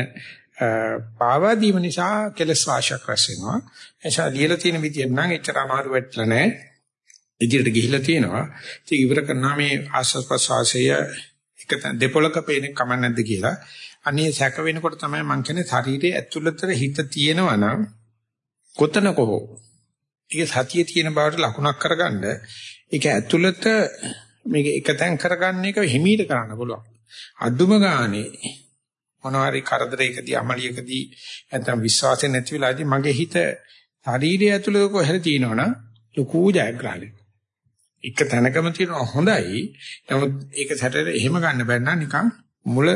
පාවා දීම නිසා කෙලස් වාශයක් රැස් වෙනවා. එසා ලියලා තියෙන විදිය නම් එච්චර අමාරු වෙట్లా නැහැ. ඉදිරියට ගිහිල්ලා තියෙනවා. ඉතින් ඉවර කරනවා මේ ආස්වාද ප්‍රසවාසය එක දෙපොලක පේන කම නැද්ද කියලා. අනේ සැක වෙනකොට තමයි මං කියන්නේ ශරීරයේ ඇතුළතට හිත තියෙනවා නම් කොතනක හෝ ඒක සතියේ තියෙන බවට ලකුණක් කරගන්න ඒක ඇතුළත මේක එකතෙන් කරගන්න එක හිමීට කරන්න පුළුවන්. අදුම ගානේ මොනවාරි කරදරයකදී අමලියකදී නැත්නම් විශ්වාසය නැති වෙලාදී මගේ හිත ශරීරය ඇතුළේ කොහෙද තියෙනවනම් ලකූ ජයග්‍රහණයක්. එක තැනකම තියෙනවා හොඳයි. නමුත් ඒක සැටර එහෙම ගන්න බැන්න නිකන් මුල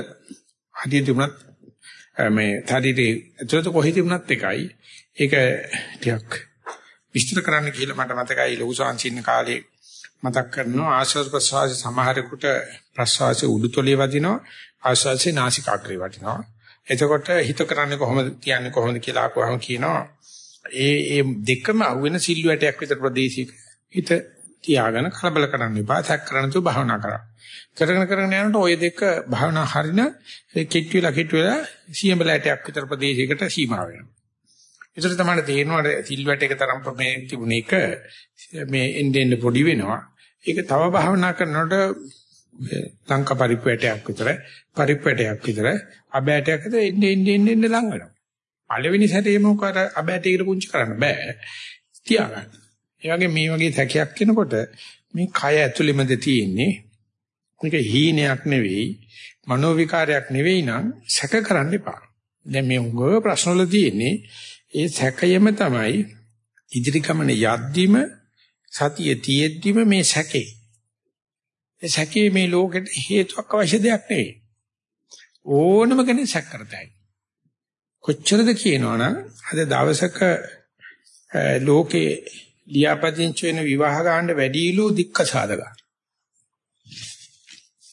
හදින් තිබුණත් මේ ශරීරයේ ඇතුළත කොහෙද තිබුණත් එකයි. ඒක ටිකක් විස්තර කරන්න කියලා මට මතකයි ලොකු සංචින්න කාලේ මතක් කරනවා ආශ්වාස ප්‍රශ්වාස සමහරෙකුට ප්‍රශ්වාසයේ උඩුතොලේ වදිනවා ආශ්වාසයේ නාසිකාග්‍රේ වදිනවා. එතකොට හිත කරන්නේ කොහොමද කියන්නේ කොහොමද කියලා අහුවම කියනවා ඒ ඒ දෙකම අහුවෙන සිල්ුවටයක් විතර ප්‍රදේශයක හිත තියාගෙන කලබල කරන්න එපා. සැක කරන්න තු භාවනා කරා. කරගෙන කරගෙන යනකොට ওই දෙක භාවනා හරින කිට් වෙලා කිට් වෙලා සියඹලටයක් විතර ප්‍රදේශයකට සීමා වෙනවා. ඒතර තමයි තේරෙනවා සිල්වට එක තරම් මේ තිබුණ එක මේ එන්නේ එන්නේ පොඩි වෙනවා. ඒක තව භාවනා කරනකොට ලංකා පරිප්පේටයක් විතර පරිප්පේටයක් විතර අබෑටයක් විතර එන්නේ එන්නේ එන්නේ ලඟ වෙනවා. පළවෙනි සැරේම උකාර අබෑටයකට පුංචි කරන්න බෑ. තියාගන්න. ඒ වගේ මේ වගේ සැකයක් එනකොට මේ කය ඇතුළෙමද තියෙන්නේ මේක හීනයක් නෙවෙයි මනෝ විකාරයක් නෙවෙයි නම් සැක කරන්න එපා. දැන් මේ උගව ප්‍රශ්න වල තියෙන්නේ ඒ සැකයම තමයි ඉදිරි ගමන යද්දිම සතිය තියෙද්දිම මේ සැකේ. ඒ සැකේ මේ ලෝකෙට හේතුවක් අවශ්‍ය දෙයක් නෙවෙයි. ඕනම කෙනෙක් සැක කරතයි. කොච්චරද කියනවනම් අද දවසක ලෝකේ ලියාපදිංචි වෙන විවාහ ගන්න වැඩිලු දික්කසාද ගන්න.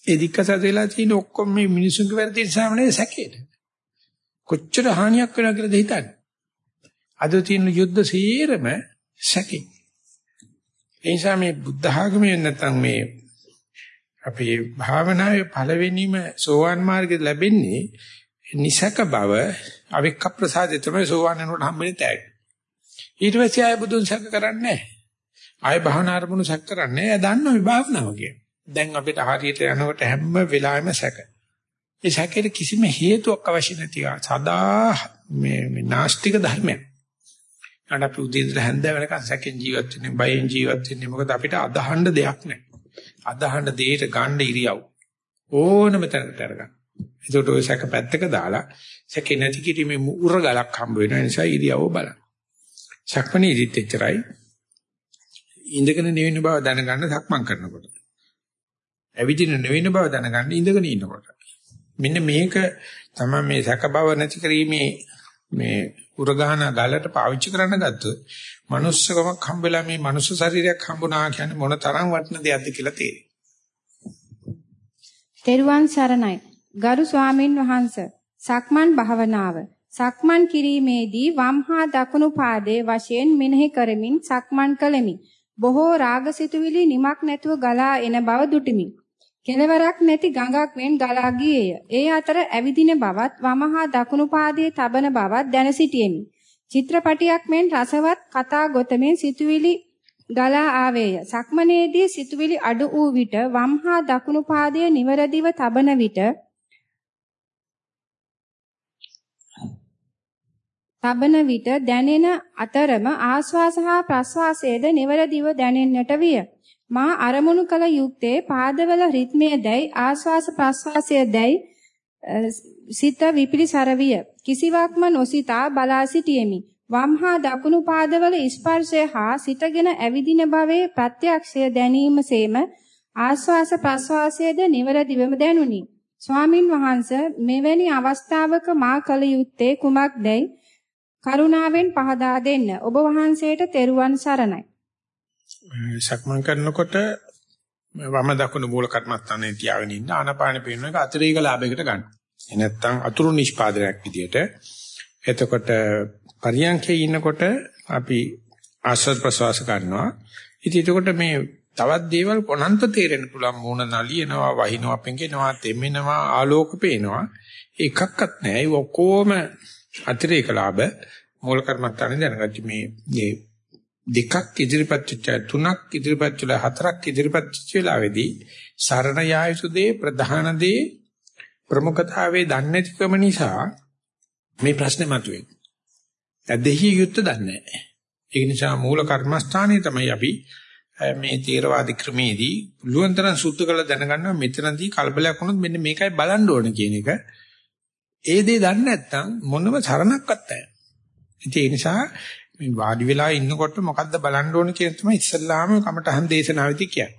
ඒ දික්කසාද වෙලා තියෙන ඔක්කොම මේ මිනිසුන්ගේ වැරදි නිසා නෙවෙයි සැකේට. කොච්චර හානියක් වෙනවද කියලා හිතන්නේ. අද තියෙන යුද්ධ සීරම සැකේ. ඒ නිසා මේ බුද්ධ ආගමේ නැත්නම් මේ අපේ භාවනාවේ පළවෙනිම සෝවාන් මාර්ගය ලැබෙන්නේ නිසක බව අවික්ක ප්‍රසාදේ තමයි සෝවාන් වෙනකොට හම්බෙන්නේ තෑග්ග. ඊට පස්සේ ආය බුදුන් සැක කරන්නේ ආය භාවනා අරමුණු සැක කරන්නේ. එයා දන්නවා මේ භාවනාව කියන්නේ. දැන් අපිට හරියට යනකොට හැම වෙලාවෙම සැක. ඒ සැකේට කිසිම හේතුවක් අවශ්‍ය නැති සදා මේ මේ නාස්තික ධර්මයක්. අන්න අපි උදේ ඉඳලා හැන්ද වෙනකන් සැකෙන් ජීවත් වෙන්නේ, බයෙන් ජීවත් වෙන්නේ. මොකද අපිට අදහන්න දෙයක් නැහැ. අදහන්න දෙයට ගන්න ඉරියව්. ඕනම තැනකට අරගන්න. ඒකට ඔය සැක පැත්තක දාලා සැකේ නැති කිරීමේ උරගලක් හම්බ වෙන නිසා ඉරියව්ව බලන්න. සක්මණේදිත් එච්චරයි. ඉඳගෙන නෙවෙන බව දැනගන්න සක්මන් කරනකොට. ඇවිදින නෙවෙන බව දැනගන්න ඉඳගෙන ඉන්නකොට. මෙන්න මේක තමයි මේ සැක බව නැති කිරීමේ මේ උරගහන ගලට පාවිච්චි කරන්න ගත්තොත් manussකමක් හම්බෙලා මේ manuss ශරීරයක් හම්බුණා කියන්නේ මොන තරම් වටින දෙයක්ද කියලා තේරෙයි. තෙරුවන් සරණයි. ගරු ස්වාමින් වහන්සේ සක්මන් භාවනාව සක්මන් කිරීමේදී වම් හා දකුණු පාදයේ වශයෙන් මෙනෙහි කරමින් සක්මන් කළෙමි. බොහෝ රාගසිතුවිලි නිමක් නැතුව ගලා එන බව දුටිමි. කෙලවරක් නැති ගඟක් මෙන් ගලා ගියේය. ඒ අතර ඇවිදින බවත් වම හා දකුණු පාදයේ තබන බවත් දැන සිටියෙමි. චිත්‍රපටියක් මෙන් රසවත් කතා ගොතමින් සිතුවිලි ගලා ආවේය. සක්මනේදී සිතුවිලි අඩු වූ විට වම් හා දකුණු පාදයේ නිවරදිව තබන විට තබන විට දැනෙන අතරම ආශ්වාස හා ප්‍රශ්වාසයේද නිවරදිව දැනෙන්නට විය. මා අරමුණු කළ යුත්තේ පාදවල රිද්මය දැයි ආශ්වාස ප්‍රශ්වාසය දැයි සිත විපිලිසර විය. කිසිවක්ම නොසිතා බලා සිටියෙමි. වම් හා දකුණු පාදවල ස්පර්ශය හා සිතගෙන ඇවිදින භවයේ ප්‍රත්‍යක්ෂය දැනීමසේම ආශ්වාස ප්‍රශ්වාසයේද නිවරදිවම දැනුනි. ස්වාමින් වහන්සේ මෙවැනි අවස්ථාවක මා කල යුත්තේ කුමක්දයි කරුණාවෙන් පහදා දෙන්න. ඔබ වහන්සේට තෙරුවන් සරණයි. සක්මන් කරනකොට වම දකුණු මූල කර්මස්ථානයේ තියාගෙන ඉන්න ආනාපාන පේන එක අතිරේක ලාභයකට ගන්න. ඒ නැත්තම් අතුරු නිෂ්පාදනයක් විදියට. එතකොට පරියන්කේ ඉන්නකොට අපි ආශ්වාස ප්‍රශ්වාස ගන්නවා. ඉතින් එතකොට මේ තවත් දේවල් කොනන්ත තේරෙන්න පුළුවන් මූණ නලියනවා, වහිනවා, පෙඟෙනවා, තෙමෙනවා, ආලෝක පේනවා. එකක්වත් නැහැ. ඒ ඔක්කොම අතිරේක ලාභ මූල කර්මස්ථානේ දැනගත්ත මේ මේ දෙකක් ඉදිරිපත් වෙච්ච තුනක් ඉදිරිපත් වෙලා හතරක් ඉදිරිපත් වෙච්ච වෙලාවේදී සරණ යායුතු දේ ප්‍රධාන දේ ප්‍රමුඛතාවයේ දන්නේ නැතිකම නිසා මේ ප්‍රශ්නේ මතුවේ. ඇදෙහි යුත්ත දන්නේ නැහැ. ඒ නිසා මූල කර්මස්ථානයේ තමයි අපි මේ තේරවාදී ක්‍රමේදී පුළුවන්තරම් සුද්ධ කරලා දැනගන්නවා මෙතනදී කලබලයක් වුණොත් මෙන්න මේකයි බලන්න ඕන කියන එක. ඒ දේ දන්නේ නැත්නම් මොනම සරණක්වත් නැහැ. ඒ නිසා මේ වාඩි වෙලා ඉන්නකොට මොකද්ද බලන්න ඕන කියන තමයි ඉස්සල්ලාම කමටහන් දේශනාවෙදී කියන්නේ.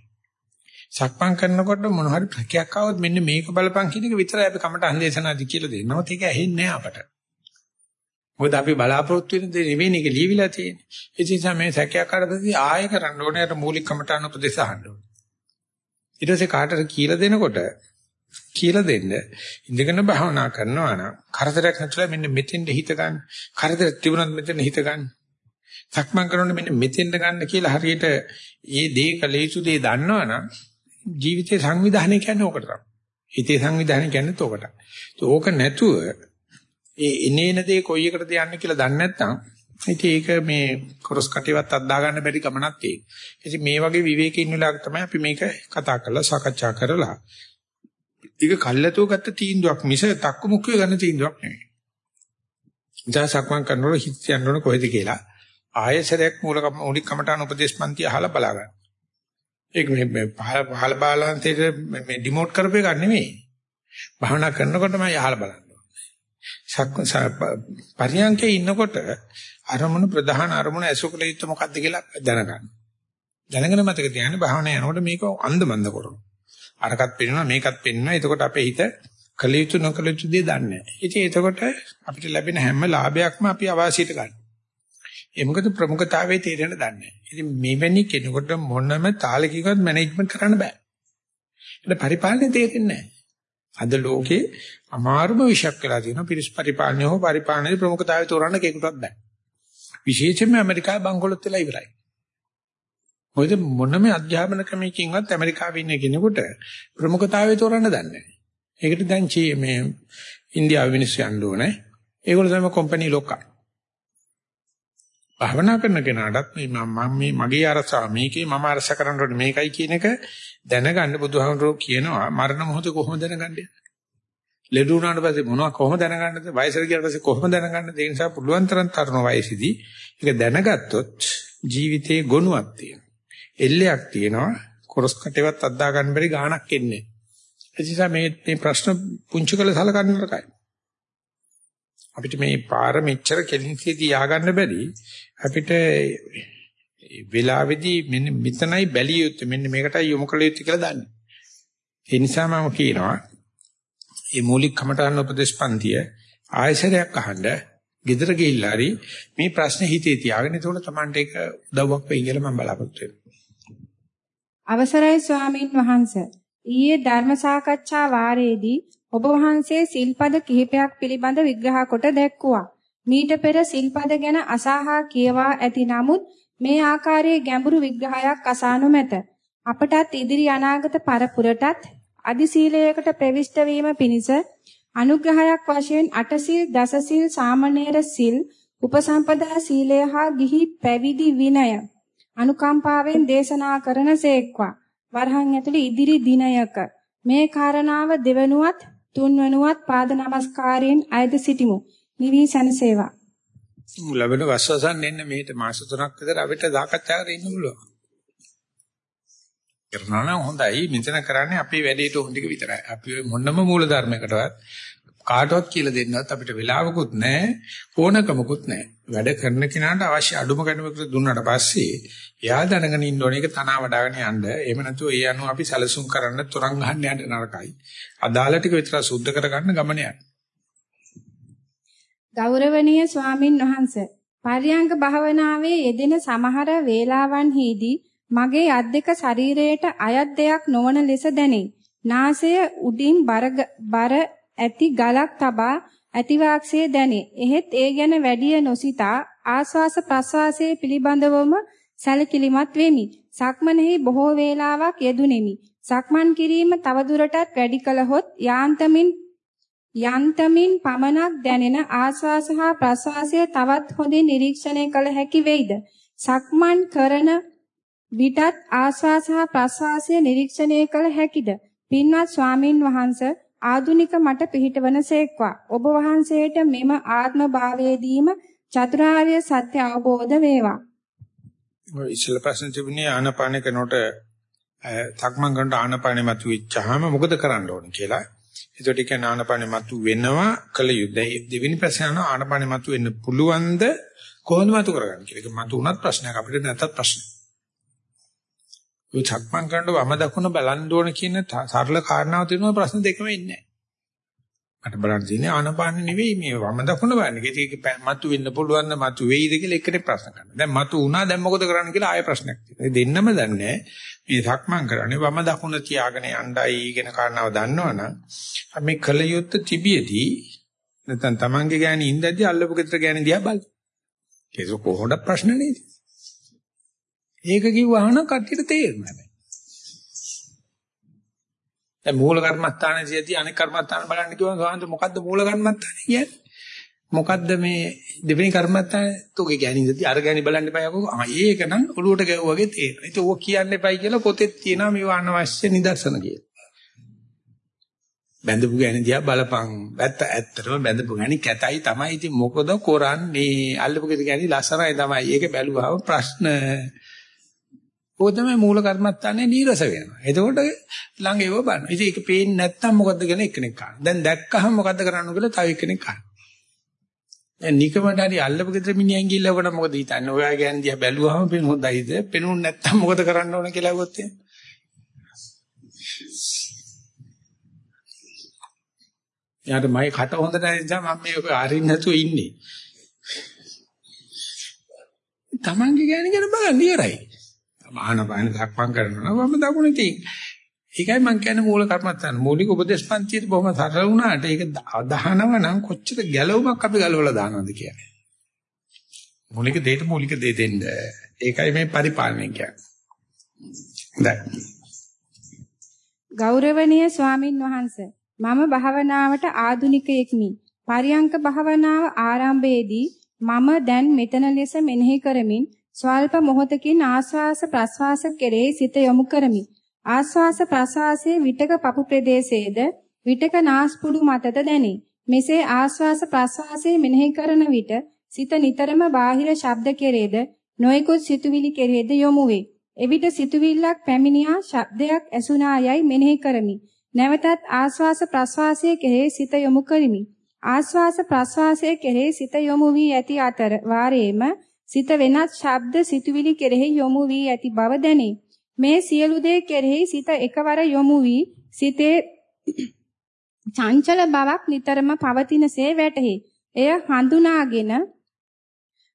සක්මන් කරනකොට මොන හරි ප්‍රකයක් ආවොත් මෙන්න මේක බලපං කියන එක විතරයි අපි කමටහන් දේශනාදී කියලා දෙන්නේ. නමුත් ඒක ඇහෙන්නේ නැහැ අපට. මොකද අපි බලාපොරොත්තු වෙන දේ නෙවෙයි මේක ලියවිලා තියෙන්නේ. ඒ නිසා මේ සැකයක් අරදී ආයෙ කරන්න ඕනේ අර මූලික කමටහන් උපදේශ අහන්න ඕනේ. ඊට පස්සේ කාටද කියලා දෙනකොට කියලා දෙන්න ඉඳගෙන භාවනා කරනවා නම් කරදරයක් නැතුලා මෙන්න මෙතෙන්ද හිත ගන්න. කරදර තිබුණත් මෙතෙන් හිත ගන්න. සක්මන් කරනකොට මෙන්න මෙතෙන්ද ගන්න කියලා හරියට ඒ දේ කලේසු දේ දන්නවනම් ජීවිතේ සංවිධානය කියන්නේ ඕකට තමයි. හිතේ සංවිධානය කියන්නේ ඕකට. ඕක නැතුව ඒ එනේන දේ කොයි එකටද යන්නේ කියලා දන්නේ නැත්නම් ඉතින් ඒක මේ කොරස් කටේවත් අද්දා ගන්න බැරි ගමනක් තියෙන. ඉතින් මේ වගේ විවේකී ඉන්න වෙලාවක තමයි අපි මේක කතා කරලා සාකච්ඡා කරලා ඒක කල්ැතුව ගත්ත තීන්දුවක් මිස තක්කු මුක්කේ ගන්න තීන්දුවක් නෙවෙයි. ඉතින් සක්මන් කරනකොට හිත යනකොට කොහෙද කියලා ආයෙසරයක් මූලික මූලික කමඨාන උපදේශපන්ති අහලා බලා ගන්න. ඒක මේ පහල බාලාන්තයේ මේ ඩිමෝට් කරපේ ගන්න නෙමෙයි. භාවනා කරනකොටමයි අහලා බලන්න. පරියන්කේ ඉන්නකොට අරමුණු ප්‍රධාන අරමුණ ඇසුකල යුත්ත මොකද්ද කියලා දැනගන්න. දැනගෙන මතක තියාගන්න භාවනා යනකොට මේක අන්දමන්ද කරනවා. අරකට පෙන්වනවා මේකත් පෙන්වනවා. එතකොට අපේ හිත කල යුතු නොකල යුතු දේ දන්නේ නැහැ. ඉතින් එතකොට අපිට ලැබෙන හැම ලාභයක්ම අපි අවාසියට ගන්න. ඒ මොකද ප්‍රමුඛතාවයේ තේරෙන්න දන්නේ නැහැ. ඉතින් මෙවැනි කෙනෙකුට මොනම තාලකිකවත් මැනේජ්මන්ට් කරන්න බෑ. ඒක පරිපාලනය තේරෙන්නේ නැහැ. අද ලෝකේ අමාරුම විශයක් වෙලා තියෙනවා පිරිස් පරිපාලනය හෝ පරිපාලනයේ ප්‍රමුඛතාවය තෝරන්න කෙනෙකුටවත් බෑ. විශේෂයෙන්ම ඇමරිකාවේ බංකොලොත් වෙලා ඉවරයි. මොකද මොනම අධ්‍යාපන ක්‍රමයකින්වත් ඇමරිකාවේ ඉන්න කෙනෙකුට ප්‍රමුඛතාවය තෝරන්න දන්නේ නැහැ. ඒකට දැන් මේ ඉන්දියාවේ මිනිස්සු යන්න ඕනේ. ඒගොල්ලෝ තමයි කම්පැනි ලොක්කා. භාවනා කරන කෙනාටත් මේ මම මේ මගේ අරසාව මේකේ මම අරස කරන්න ඕනේ මේකයි කියන එක දැනගන්න බුදුහාමුදුරුවෝ කියනවා මරණ මොහොත කොහොමද දැනගන්නේ? ලෙඩ වුණාට පස්සේ මොනවා කොහොමද දැනගන්නද? වයසට ගියාට පස්සේ කොහොමද දැනගන්නද? ඒ නිසා පුළුවන් තරම් තරුණ වයසේදී ඒක දැනගත්තොත් ජීවිතේ ගුණයක් තියෙනවා. එල්ලයක් තියෙනවා. කොරස් කටේවත් අද්දා ගන්න බැරි ගාණක් එන්නේ. ඒ නිසා මේ මේ ප්‍රශ්න පුංචි කළ සලකන්න නරකයි. අපිට මේ පාර මෙච්චර කෙලින්සියදී ය아가න්න බැරි අපිට වෙලාවේදී මෙන්න මෙතනයි බැලිය යුත්තේ මෙන්න මේකටයි යොමු කළ යුත්තේ කියලා දන්නේ. ඒ නිසා මම කියනවා මේ මූලික කමඨාන උපදේශපන්තිය ආයසරයක් අහන්න ගෙදර ගිහිල්ලා හරි මේ ප්‍රශ්නේ හිතේ තියාගෙන ඒතකොට Tamante එක උදව්වක් වෙයි කියලා මම බලාපොරොත්තු වෙනවා. අවසරයි ස්වාමින් වහන්සේ. ඊයේ ධර්ම සාකච්ඡා වාරයේදී ඔබ වහන්සේ සිල්පද කිහිපයක් පිළිබඳ විග්‍රහ කොට දැක්වුවා. මීට පෙර සිල්පද ගැන අසහා කියවා ඇති නමුත් මේ ආකාරයේ ගැඹුරු විග්‍රහයක් අසා නොමැත. අපටත් ඉදිරි අනාගත පරපුරටත් අදි සීලයකට ප්‍රවිෂ්ඨ වීම පිණිස අනුග්‍රහයක් වශයෙන් අටසිල් දසසිල් සාමණේර සිල් උපසම්පදා සීලය හා ගිහි පැවිදි විනය අනුකම්පාවෙන් දේශනා කරන සේක්වා වරහන් ඇතුළේ ඉදිරි දිනයක මේ කාරණාව දෙවනුවත් තුන්වනුවත් පාද නමස්කාරයෙන් අයද සිටිමු. නිවි සනසේවා ලැබෙන වස්සසන් එන්න මෙහෙට මාස 3ක් විතර අපිට සාකච්ඡා කරගෙන ඉන්න පුළුවන්. කරනවා නම් හොඳයි. මෙතන කරන්නේ අපේ වැඩේට උන් ටික විතරයි. අපි මොනම මූල ධර්මයකටවත් කාටවත් කියලා දෙන්නවත් අපිට වෙලාවකුත් නැහැ. ඕනකමකුත් නැහැ. වැඩ කරන කෙනාට අවශ්‍ය අඩුම ගණනකට දුන්නාට පස්සේ එයා දැනගෙන ඉන්න ඕනේ ඒක තනවා වඩාගෙන යන්න. එහෙම නැතුව ඒ අනුව අපි සැලසුම් කරන්න තරංග ගන්න යන්න නරකයි. අදාළ ටික විතර සුද්ධ කරගන්න ගමන යන්න. ගෞරවනීය ස්වාමින් වහන්සේ පර්යංක භාවනාවේ යෙදෙන සමහර වේලාවන්හිදී මගේ අත් දෙක ශරීරයට අයත් දෙයක් නොවන ලෙස දැනේ. නාසය උඩින් බර ඇති ගලක් තබා ඇතිවාක්ෂයේ දැනේ. එහෙත් ඒ ගැන වැඩිය නොසිතා ආස්වාස ප්‍රස්වාසයේ පිළිබඳවම සැලකිලිමත් වෙමි. සක්මනෙහි බොහෝ වේලාවක් යෙදුණෙමි. සක්මන් කිරීම තවදුරටත් වැඩි කළහොත් යාන්තමින් යන්තමින් පමණක් දැනෙන ආස්වාස හා ප්‍රස්වාසය තවත් හොඳින් නිරීක්ෂණය කළ හැකි වෙයිද? සක්මන් කරන විටත් ආස්වාස හා ප්‍රස්වාසය නිරීක්ෂණය කළ හැකිද? පින්වත් ස්වාමින් වහන්සේ ආදුනික මට පිහිටවන සේක්වා. ඔබ වහන්සේට මෙම ආත්ම භාවයේදීම චතුරාර්ය සත්‍ය අවබෝධ වේවා. ඔය ඉස්සෙල්ලා ප්‍රශ්න තිබුණේ ආනපාන කරනකොට තක්මන් කරනට ආනපානෙ මතුවෙච්චාම මොකද කරන්න ඕන කියලා. ඒකට කියන ආනපානෙ මතු වෙනවා කල යුද්ධය. දෙවෙනි ප්‍රශ්න ආනපානෙ මතු වෙන්න පුළුවන්ද කොහොමද මතු කරගන්නේ කියලා. ඒක මතු වුණත් ප්‍රශ්නයක් අපිට නැත්තත් ප්‍රශ්නයක්. ඔය සක්මන් කරනකොට වම දකුණ බලන්න ඕන කියන සරල කාරණාව තියෙනවා ප්‍රශ්න දෙකම ඉන්නේ මට බලන්න තියෙන්නේ ආනපාන නෙවෙයි මේ වම දකුණ බලන්න. ඒක මතු වෙන්න පුළුවන් ද මතු වෙයිද කියලා එකට ප්‍රශ්න කරනවා. දැන් මතු වුණා දැන් මොකද කරන්න කියලා ආයෙ ප්‍රශ්නයක් තියෙනවා. දෙන්නම දන්නේ මේ සක්මන් කරන්නේ වම දකුණ තියාගෙන යණ්ඩයි කියන කාරණාව දන්නවනම් මේ කල යුත්ත තිබියදී නැත්නම් Tamange ගෑණි ඉඳද්දී අල්ලපු ගෙදර ගෑණි දිහා බලන්න. ඒක කොහොමද ප්‍රශ්න නේද? ඒක කිව්වහම කට්ටියට තේරෙන්නේ නැහැ. දැන් මූල කර්මස්ථානයේ සියදී අනෙක් කර්මස්ථාන බලන්න කිව්වම සාහන්ත මොකද්ද මූල කර්මස්ථානේ කියන්නේ? මොකද්ද මේ දෙවෙනි කර්මස්ථානේ තෝගේ ගෑනින්දදී අර ගෑනි බලන්න එපා යකෝ. ආ ඒක නම් ඔලුවට ගැව්වාගේ තේරෙනවා. ඒක ඕක කියන්න එපයි කියලා පොතේ තියෙනවා මේ අනවශ්‍ය නිදර්ශන කියලා. බැඳපු ගෑණි දිහා බලපං. ඇත්ත ඇත්තටම බැඳපු ගෑණි කැතයි තමයි. ඉතින් මොකද කරන්නේ? අල්ලපු ගෑණි ලස්සනයි තමයි. ඒක බැලුවාම ප්‍රශ්න ඕක තමයි මූල කර්මත්තානේ නීරස වෙනවා. එතකොට ළඟ ඒව බලනවා. ඉතින් ඒක පේන්නේ නැත්තම් මොකද්ද කියන එකෙනෙක් අහනවා. දැන් දැක්කහම මොකද්ද කරන්න කියලා තව එකෙනෙක් අහනවා. දැන් නිකමට හරි අල්ලපු ගෙදර මිනිහෙන් ගිහලා මොකද හිතන්නේ? ඔයා ගැන දිහා බැලුවාම පේනොත්යිද? පේනුනේ නැත්තම් මොකද කරන්න ඕන කියලා අහුවොත් එහෙනම්. යාට මයි කට හොඳ නැහැ නිසා මම මේක අරින්න නැතුව ඉන්නේ. තමන්ගේ ගෑණි ගැන බලන්න ඉවරයි. ආනපාන දක්පම් කරනවා වම දකුණේ තියෙන. ඒකයි මම කියන්නේ මූල කර්මත්තන් මූලික උපදේශ පන්තියේ බොහොම සරල වුණාට ඒක අදහනව නම් කොච්චර ගැලවුමක් අපි ගලවලා දානවද කියන්නේ. මූලික දෙයට මූලික දේ දෙන්න. ඒකයි මේ පරිපාලනය කියන්නේ. ගෞරවනීය ස්වාමින් වහන්සේ මම භාවනාවට ආධුනිකයෙක්මි. පරියංක භාවනාව ආරම්භයේදී මම දැන් මෙතන ලෙස මෙනෙහි කරමින් ස්වල්ප මොහොතකින් ආස්වාස ප්‍රස්වාස කෙරෙහි සිත යොමු කරමි. ආස්වාස ප්‍රස්වාසයේ විටක පපු ප්‍රදේශයේද විටක නාස්පුඩු මතද දැනේ. මෙසේ ආස්වාස ප්‍රස්වාසයේ මෙනෙහි කරන විට සිත නිතරම බාහිර ශබ්ද කෙරේද නොයෙකුත් සිතුවිලි කෙරේද යොමු වේ. එවිට සිතුවිල්ලක් පැමිණියා ශබ්දයක් ඇසුණා යයි මෙනෙහි කරමි. නැවතත් ආස්වාස ප්‍රස්වාසයේ කෙරෙහි සිත යොමු කරමි. ආස්වාස ප්‍රස්වාසයේ කෙරෙහි සිත යොමු වී ඇති අතර වාරයේම සිත වෙනත් ශබ්ද සිතුවිලි කෙරෙහි යොමු වී ඇති බව දැනේ. මේ සියලු දේ කෙරෙහි සිත එකවර යොමු වී සිතේ චංචල බවක් නිතරම පවතිනසේ වැටහි. එය හඳුනාගෙන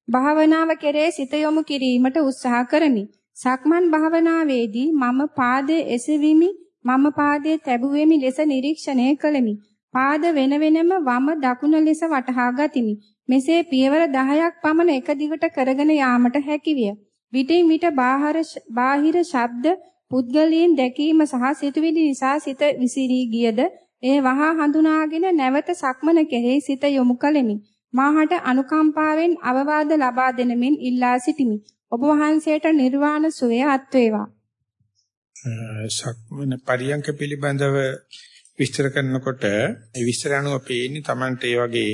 භාවනාව කෙරේ සිත යොමු කිරීමට උත්සාහ කරමි. සක්මන් භාවනාවේදී මම පාදයේ එසෙවිමි මම පාදයේ තැබුවෙමි ලෙස නිරීක්ෂණය කළෙමි. පාද වෙන වෙනම වම දකුණ ලෙස වටහා ගතිමි. මෙසේ පියවර 10ක් පමණ එක දිගට කරගෙන යාමට හැකිවිය. විටින් විට බාහිර ශබ්ද පුද්ගලයන් දැකීම සහ සිතුවිලි නිසා සිත විසිරී ගියද ඒ වහා හඳුනාගෙන නැවත සක්මන කෙරෙහි සිත යොමු කළෙමි. මාහට අනුකම්පාවෙන් අවවාද ලබා දෙනමින් ඉල්ලා සිටිමි. ඔබ වහන්සේට නිර්වාණ සුවය අත් වේවා. සක්මන පරියන්ක පිළිබඳව විස්තර කරනකොට ඒ විස්තර අනුව පේන්නේ Tamante ඒ වගේ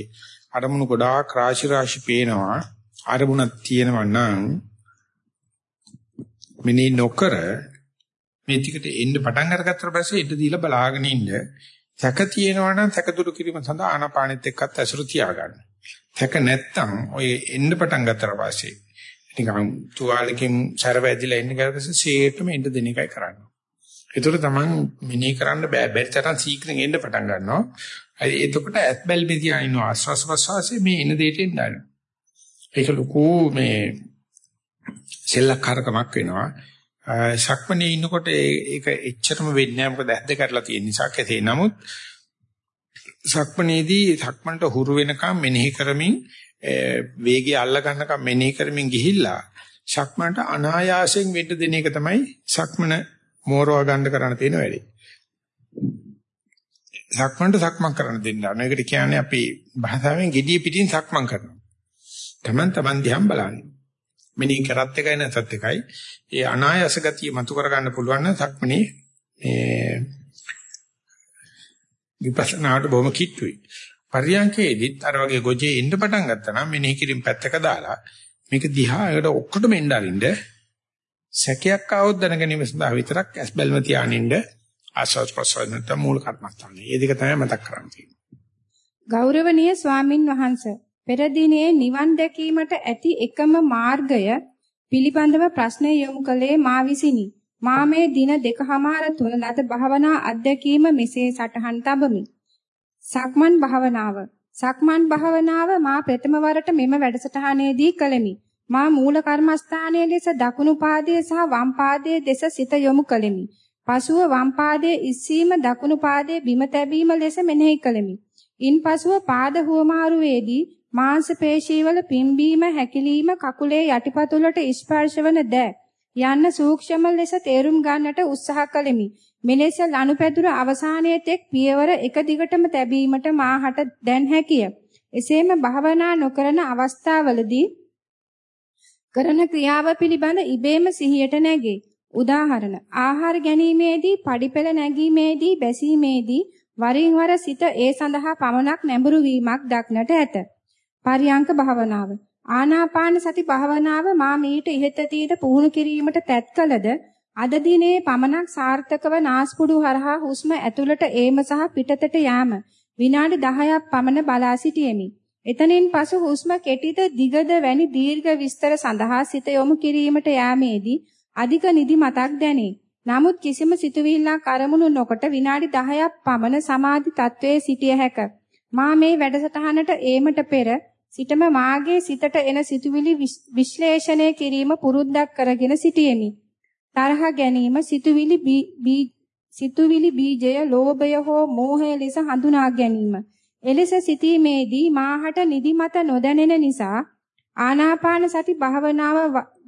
අරමුණු ගොඩාක් රාශි රාශි පේනවා අරමුණක් තියෙනවා නම් මිනී නොකර මේ ටිකට එන්න පටන් අරගත්තට පස්සේ ඉඳ දීලා බලාගෙන ඉන්න සැක තියෙනවා නම් සැක දුරු කිරීම සඳහා ආනාපානෙත් එක්කත් ඇසුරු තියාගන්න. සැක නැත්තම් ඔය එන්න පටන් ගත්තට පස්සේ නිකන් තුවාලකින් සරව ඇදිලා ඉන්න ගමන් සේටම එන්න දෙන එකයි කරන්නේ. ඒතර තමන් මිනී කරන්න බෑ බැරි තරම් සීක්‍රෙන් එන්න පටන් ගන්නවා. එතකොට ඇත් බැල් බෙදියා ඉන්න ආස්වාස් ප්‍රසවාසයේ මේ එන දෙයට එන්න ඒක ලොකු මේ සෙල්ලක්කාරකමක් වෙනවා. ශක්මනේ ඉන්නකොට ඒක එච්චරම වෙන්නේ නැහැ මොකද ඇස් දෙක අරලා තියෙන නිසා කැතේ. නමුත් ශක්මනේදී ශක්මන්ට හුරු වෙනකම් මෙනෙහි කරමින් වේගය අල්ල ගන්නකම් මෙනෙහි කරමින් ගිහිල්ලා ශක්මන්ට අනායාසයෙන් වෙන්න දෙන එක තමයි ශක්මන මෝරව ගන්න කරන්න තියෙන වැඩේ. සක්මන්ට සක්මන් කරන්න දෙන්න. අනේකට කියන්නේ අපි භාෂාවෙන් gediya පිටින් සක්මන් කරනවා. Taman taman දිහාම බලන්නේ. මෙනි කරත් එකයි නැත්ත් එකයි. ඒ අනායාස ගතිය මතු කර ගන්න පුළුවන් නම් සක්මනේ මේ විපස්සනාට බොහොම කිට්ටුයි. පරියන්කේදීත් අර වගේ ගොජේ එන්න පටන් ගත්තා නම් මෙනෙහි කිරීම පැත්තක දාලා මේක දිහා ඒකට ඔක්කොටම එන්න අරින්න සැකයක් ආවොත් දැනගැනීම සඳහා විතරක් ඇස් බැල්ම තියානින්න ආස්වාද ප්‍රසවාස නැත්නම් මූල කර්මස්ථානේ. මේ දෙක තමයි මතක් කරගන්න තියෙන්නේ. ගෞරවනීය ස්වාමින් වහන්සේ පෙර දිනේ නිවන් දැකීමට ඇති එකම මාර්ගය පිළිබඳව ප්‍රශ්න යොමු කළේ මා විසිනි. මා මේ දින දෙකමාර තුන ලද භාවනා අධ්‍යක්ීම මෙසේ සටහන් තබමි. සක්මන් භාවනාව. සක්මන් භාවනාව මා ප්‍රථම වරට මෙම වැඩසටහනේදී කළෙමි. මා මූල කර්මස්ථානයේ ලෙස දකුණු පාදයේ සහ වම් පාදයේ දෙස සිත යොමු කළෙමි. පසුව වම් පාදයේ ඉස්සීම දකුණු පාදයේ බිම තැබීම ලෙස මෙනෙහි කළෙමි. ඉන්පසුව පාද හුවමාරුවේදී මාංශ පේශීවල පිම්බීම හැකිලිම කකුලේ යටිපතුලට ස්පර්ශවන දෑ යන්න සූක්ෂම ලෙස තේරුම් ගන්නට උත්සාහ කළෙමි. මෙලෙස ලනුපැදුර අවසානයේ තෙක් පියවර එක දිගටම තැබීමට මාහට දැන් හැකිය. එසේම භාවනා නොකරන අවස්ථාවලදී කරන ක්‍රියාව පිළිබඳ ඉබේම සිහියට නැගේ. උදාහරණ ආහාර ගැනීමේදී පඩිපෙළ නැගීමේදී බැසීමේදී වරින් වර සිත ඒ සඳහා පමණක් නැඹුරු වීමක් දක්නට ඇත. පරියංක භාවනාව ආනාපාන සති භාවනාව මා මීට ඉහතදීද පුහුණු කිරීමට තැත් කළද අද දිනේ පමණක් සාර්ථකව නාස්පුඩු හරහා හුස්ම ඇතුළට ඒම සහ පිටතට යාම විනාඩි 10ක් පමණ බලා සිටියෙමි. එතනින් පසු හුස්ම කෙටිද දිගද වැනි දීර්ඝ විස්තර සඳහා සිත යොමු කිරීමට යාමේදී අධික නිදි මතක් දැනේ. නමුත් කිසිම සිතුවිල්ලක් අරමුණු නොකොට විනාඩි 10ක් පමණ සමාධි තත්වයේ සිටිය හැක. මා මේ වැඩසටහනට ඒමට පෙර සිටම මාගේ සිතට එන සිතුවිලි විශ්ලේෂණය කිරීම පුරුද්දක් කරගෙන සිටියෙමි. තරහ ගැනීම සිතුවිලි සිතුවිලි බීජය ලෝභය හෝ මෝහය ලෙස හඳුනා ගැනීම. එලෙස සිටීමේදී මාහට නිදිමත නොදැනෙන නිසා ආනාපාන සති භාවනාව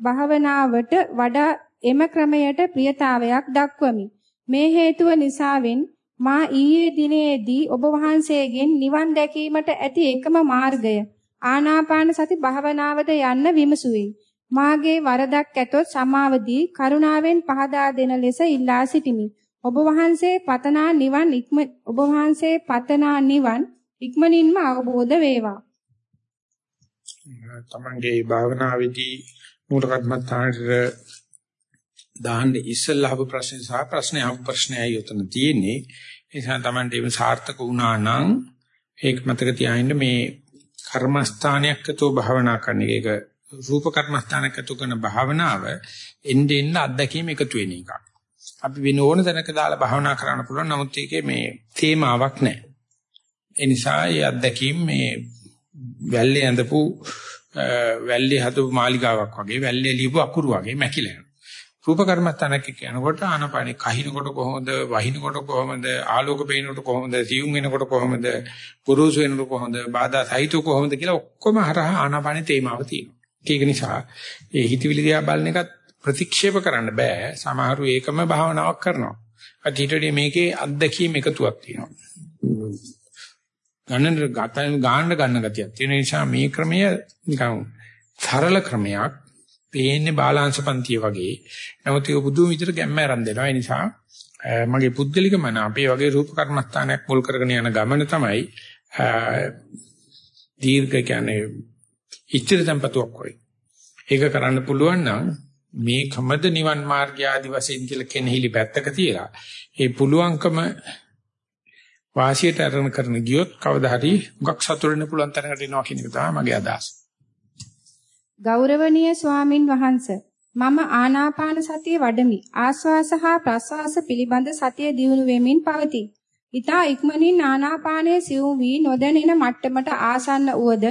භාවනාවට වඩා එම ක්‍රමයට ප්‍රියතාවයක් දක්වමි. මේ හේතුව නිසාවෙන් මා ඊයේ දිනේදී ඔබ වහන්සේගෙන් නිවන් දැකීමට ඇති එකම මාර්ගය ආනාපාන සති භාවනාවද යන්න විමසුවේ. මාගේ වරදක් ඇතොත් සමාවදී කරුණාවෙන් පහදා දෙන ලෙස ඉල්ලා සිටිමි. ඔබ වහන්සේ පතනා නිවන් ඉක්ම ඔබ වහන්සේ පතනා නිවන් ඉක්මනින්ම අවබෝධ වේවා. තමන්ගේ භාවනාවේදී මූලකත්මත්තාට දාන්න ඉස්සල්ලාහ ප්‍රශ්න සහ ප්‍රශ්නය අහ ප්‍රශ්නයයි උතන තියෙන්නේ. ඒ නිසා තමන්ට ඒක සාර්ථක වුණා නම් ඒක මතක තියාගන්න මේ කර්මස්ථානයක්කතෝ භාවනා කරන එක රූප කර්මස්ථානයක්කතෝ කරන භාවනාව එන්නේ එන්න අත්දැකීම එකතු වෙන එකක්. අපි වෙන ඕන තැනක දාලා භාවනා කරන්න පුළුවන් නමුත් ඒකේ මේ තේමාවක් නැහැ. ඒ නිසා මේ අත්දැකීම් මේ වැල්ලේ ඇඳපු වැල්ලේ හදපු මාලිගාවක් වගේ වැල්ලේ ලියපු අකුරු වගේ මැකිලා යනවා. රූප කර්මස්ථානක කියනකොට ආනපානේ කහිනකොට කොහොමද වහිනකොට කොහොමද ආලෝක පේනකොට කොහොමද සියුම් වෙනකොට කොහොමද පුරුසු වෙනකොට කොහොමද බාධා සහිත කොහොමද කියලා ඔක්කොම හරහා ආනපානේ තේමාව තියෙනවා. ඒක නිසා ඒ හිතවිලි දිහා බලන එකත් ප්‍රතික්ෂේප කරන්න බෑ. සමහරු ඒකම භාවනාවක් කරනවා. අදීටදී මේකේ අත්දැකීම් එකතුවක් තියෙනවා. ගණන ගතන ගාන්න ගන්න ගතියක් තියෙන නිසා මේ ක්‍රමය නිකන් සරල ක්‍රමයක් පේන්නේ බාලාංශ පන්තිය වගේ. නමුත් ඒක බුදුම විතර ගැම්ම ආරම්භ දෙනවා. ඒ නිසා මගේ පුද්ගලික මන අපේ වගේ රූප කර්මස්ථානයක් මුල් කරගෙන යන ගමන තමයි දීර්ඝ කියන්නේ ඉච්ඡිත tempatuක් වගේ. ඒක කරන්න පුළුවන් නම් මේ කමද නිවන් මාර්ගය ආදි වශයෙන් කියලා කෙනෙහිලි පැත්තක තියලා ඒ පුළුවන්කම වාසියට අරන් කරන ගියොත් කවදා හරි හුඟක් සතුටු වෙන්න පුළුවන් තරකට එනවා කියන එක තමයි මගේ අදහස. ගෞරවනීය ස්වාමින් වහන්සේ මම ආනාපාන සතිය වඩමි. ආස්වාස හා ප්‍රස්වාස පිළිබඳ සතිය දියුණු වෙමින් පවතී. ඊතා ඉක්මනින් ආනාපානයේ සිවුම් වී නොදැනෙන මට්ටමට ආසන්න වුවද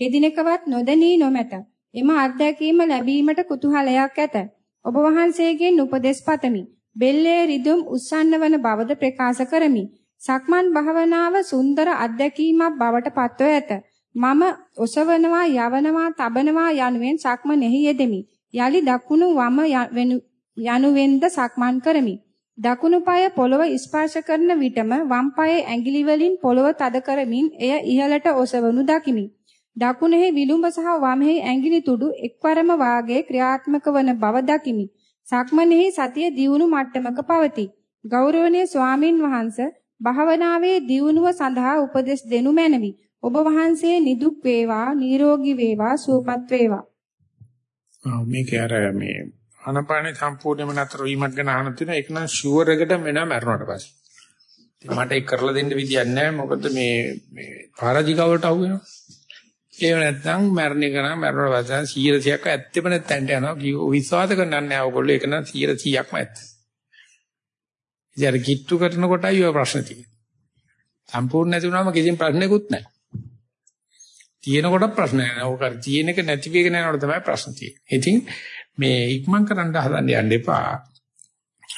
කෙදිනකවත් නොදැනී නොමැත. එම අත්දැකීම ලැබීමට කුතුහලයක් ඇත. ඔබ වහන්සේගෙන් උපදෙස් පතමි. බෙල්ලේ රිදුම් උස්සන්න වන බවද ප්‍රකාශ කරමි. සක්මන් භාවනාව සුන්දර අත්දැකීමක් බවට පත්ව ඇත. මම ඔසවනවා යවනවා තබනවා යනුවෙන් සක්මනෙහි යෙදෙමි. යලි දකුණු වම යනුවෙන්ද සක්මන් කරමි. දකුණු පාය පොළව ස්පර්ශ කරන විටම වම් පායේ ඇඟිලි වලින් පොළව තද කරමින් එය ඉහළට ඔසවනු දකිමි. දකුණෙහි විලුඹ සහ වමෙහි ඇඟිලි තුඩු එක්වරම වාගේ ක්‍රියාත්මක වන බව දකිමි. සක්මනෙහි සතිය දියුණු මට්ටමක පවතී. ගෞරවනීය ස්වාමින් වහන්සේ භාවනාවේ දියුණුව සඳහා උපදෙස් දෙනු මැනවි. ඔබ වහන්සේ නිදුක් වේවා, නිරෝගී වේවා, සුවපත් වේවා. මේක අර මේ ආනපානේ සම්පූර්ණයෙන්ම නතර වීමක් ගැන අහන තියෙනවා. ඒක නම් ෂුවර් එකට මෙන්න මැරුණාට පස්සේ. ඉතින් මට ඒක කරලා දෙන්න විදියක් නැහැ. මොකද මේ මේ පරාජිකවලට අහු වෙනවා. ඒව නැත්නම් මැරණ එක නම් මැරුණාට පස්සේ 100%ක් ඇත්තෙම නැත්තන්ට යනවා. කිව්ව විශ්වාස කරන්නේ නැහැ. ඔයගොල්ලෝ ඒක නම් 100%ක්ම ඇත්ත. ඉතින් අර කිට්ටු කරනකොටයි ඔය ප්‍රශ්න තියෙන්නේ. සම්පූර්ණ නැති වුණාම කිසිම ප්‍රශ්නයක්වත් නැහැ. තියෙනකොට ප්‍රශ්න නැහැ. ඕක තියෙන එක නැති වෙගෙන යනකොට තමයි ප්‍රශ්න තියෙන්නේ. ඉතින් මේ ඉක්මන් කරන්න හදන්න යන්න එපා.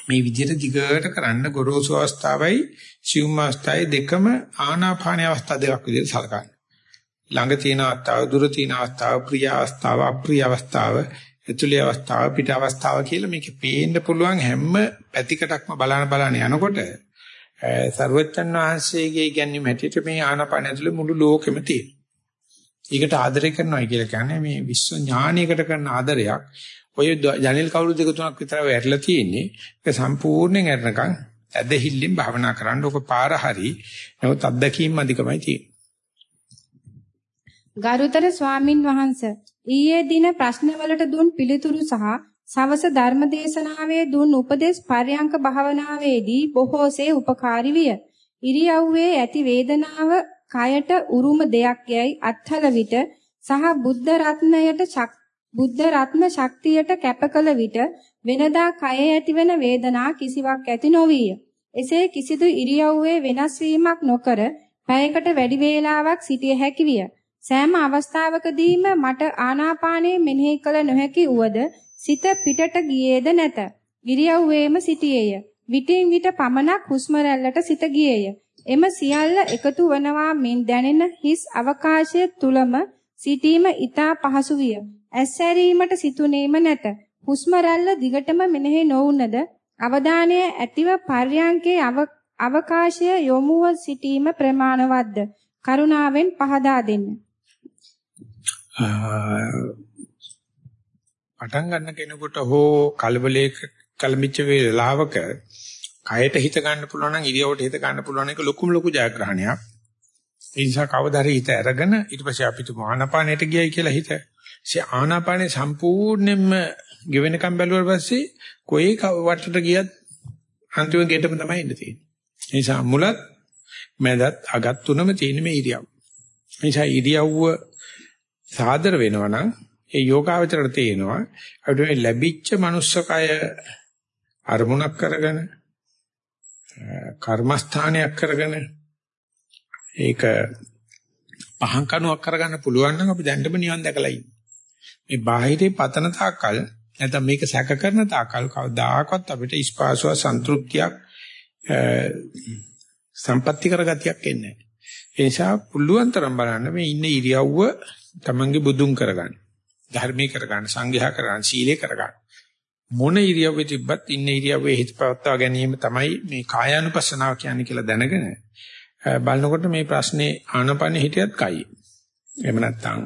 මේ විදිහට දිගට කරන්න ගොරෝසු අවස්ථාවයි සියුම් අවස්ථාවයි දෙකම ආනාපාන අවස්ථා දෙකක් විදිහට සලකන්න. ළඟ තියෙන අවස්ථාව, දුර තියෙන අවස්ථාව, ප්‍රිය අවස්ථාව, අප්‍රිය අවස්ථාව, ඇතුළේ අවස්ථාව, පිට අවස්ථාව කියලා මේකේ පේන්න පුළුවන් හැම පැතිකඩක්ම බලන බලන යනකොට සර්වචන් වහන්සේගේ කියන්නේ හැටියට මේ ආනාපාන ඇතුළේ මුළු ලෝකෙම තියෙනවා. ඒකට ආදරය කරනවා කියලා කියන්නේ මේ විශ්ව ඥානයකට කරන ආදරයක්. ඔය ජනෙල් කවුරු දෙක තුනක් විතර වැටලා තියෙන්නේ. ඒක සම්පූර්ණයෙන් ඇරනකම් ඇදහිල්ලෙන් භාවනා කරන්න ඕක පාර හරි. නමුත් අත්දැකීම් අධිකමයි තියෙන්නේ. ගරුතර ස්වාමින් වහන්සේ ඊයේ දින ප්‍රශ්නවලට දුන් පිළිතුරු සහ සවස ධර්මදේශනාවේ දුන් උපදේශ පර්යංක භාවනාවේදී බොහෝසේ උපකාරී විය. ඉරියව්වේ ඇති වේදනාව කයට උරුම දෙයක් යයි අත්හල විට සහ බුද්ධ රත්නයට බුද්ධ රත්න ශක්තියට කැපකල විට වෙනදා කයේ ඇතිවන වේදනා කිසිවක් ඇති නොවිය. එසේ කිසිදු ඉරියව්වේ වෙනස් වීමක් නොකර පැයකට වැඩි වේලාවක් සිටිය හැකි විය. සෑම අවස්ථාවකදීම මට ආනාපානයේ මෙනෙහි කළ නොහැකි උවද සිත පිටට ගියේද නැත. ඉරියව්වේම සිටියේය. විටින් විට පමණක් හුස්ම රැල්ලට සිත ගියේය. එම සියල්ල එකතු වනවා මෙන් දැනෙන හිස් අවකාශය තුලම සිටීම ඊටා පහසු විය. ඇස්සැරීමට සිතුනේම නැත. හුස්ම රැල්ල දිගටම මෙනෙහි නොවුනද අවධානය ඇතිව පර්යංකේ අවකාශය යොමුව සිටීම ප්‍රමාණවත්ද? කරුණාවෙන් පහදා දෙන්න. පටන් ගන්න කෙනෙකුට හෝ කලබලයක කලමිච්ච වේලාවක කයට හිත ගන්න පුළුවන් නම් ඉරියවට හිත ගන්න පුළුවන් එක ලොකුම ලොකු ජයග්‍රහණයක්. ඒ නිසා කවදා හරි හිත අරගෙන ඊට පස්සේ අපි තුම ආනාපානයට ගියයි කියලා හිත. ඒ ආනාපානේ සම්පූර්ණයෙන්ම ගෙවෙනකම් බැලුවාට පස්සේ කොයි වටට ගියත් අන්තිම ගෙටම තමයි ඉන්න තියෙන්නේ. ඒ නිසා මුලත් මැදත් අගත් තුනම තියෙන මේ ඉරියව්. ඒ නිසා ඉරියව්ව සාදර වෙනවා නම් ඒ යෝගාවචරයට තේනවා අපිට ලැබිච්ච manussකය අරමුණක් කරගෙන කර්මස්ථානයක් කරගෙන ඒක පහන් කණුවක් කරගන්න පුළුවන් නම් අපි දැන්නම නිවන් දැකලා ඉන්නේ. මේ බාහිරේ පතන තාක්කල් නැත්නම් මේක සැක කරන තාක්කල් කවදාකවත් අපිට ස්පාසුව සන්තුෂ්තියක් සම්පත්‍ති කරගතියක් එන්නේ නැහැ. ඒ නිසා පුළුවන් තරම් බලන්න මේ ඉන්න ඉරියව්ව තමන්ගේ බුදුන් කරගන්න. ධර්මී කරගන්න, සංඝයා කරගන්න, සීලේ කරගන්න. මොන ඉරියව්වේ තිබ්බත් ඉන්න ඉරියව්වේ හිත පවත්වා ගැනීම තමයි මේ කායානුපස්සනාව කියන්නේ කියලා දැනගෙන බලනකොට මේ ප්‍රශ්නේ ආනපනෙ හිටියත් කයි. එහෙම නැත්නම්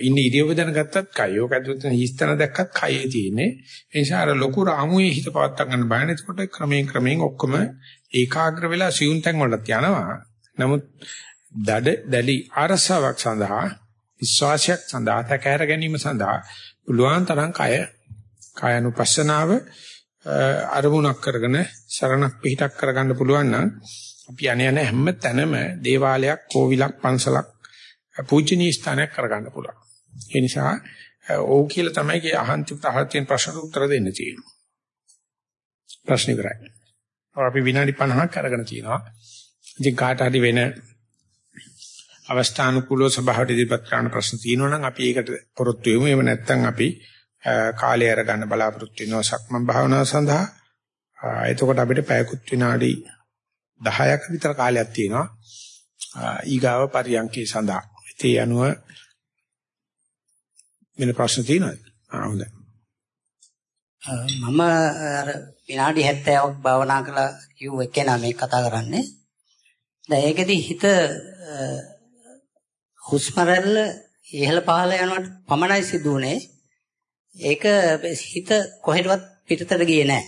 ඉන්න ඉරියව්ව දැනගත්තත් කයි. ඕක ඇතුළත හිස්තන දැක්කත් කයේ තියෙන්නේ. ඒ නිසා අර ලොකු රාමුවේ හිත පවත්වා ගන්න බයන. එතකොට ක්‍රමයෙන් ක්‍රමයෙන් ඔක්කොම ඒකාග්‍ර වෙලා සියුම් තැන් වලට යනවා. නමුත් දඩ දැලි අරසාවක් සඳහා විශ්වාසයක් සඳහා තකහැර ගැනීම සඳහා පුළුවන් තරම් කය කායනුපස්සනාව අරමුණක් කරගෙන සරණක් පිහිටක් කරගන්න පුළුවන් නම් අපි අනේ යන හැම තැනම දේවාලයක්, කෝවිලක්, පන්සලක් පූජනීය ස්ථානයක් කරගන්න පුළුවන්. ඒ නිසා ඕක කියලා තමයි කී අහන්ති අහතින් ප්‍රශ්න උත්තර දෙන්න තියෙන්නේ. ප්‍රශ්න ඉවරයි. අපි විනාඩි 50ක් අරගෙන තියෙනවා. ඉතින් කාට හරි වෙන අවස්ථානුකූලව සභාවට ඉදිරිපත් කරන්න ප්‍රශ්න තියෙනවා නම් අපි ඒකට පොරොත්තු වෙමු. එහෙම නැත්නම් අපි කාලය අරගන්න බලාපොරොත්තු වෙනවා සක්මන් භාවනාව සඳහා. එතකොට අපිට පැයකුත් විනාඩි 10ක විතර කාලයක් තියෙනවා. ඊගාව පරියන්කේ සඳහා. ඒ අනුව වෙන ප්‍රශ්න තියෙනවද? ආ හොඳයි. මම අර විනාඩි 70ක් භාවනා කළා කිව්ව එකේනා මේ කතා කරන්නේ. දැන් ඒකෙදි හිත හුස්ම රැල්ල ඉහළ පහළ යනවට පමණයි සිදුුනේ. ඒක හිත කොහෙටවත් පිටතට ගියේ නැහැ.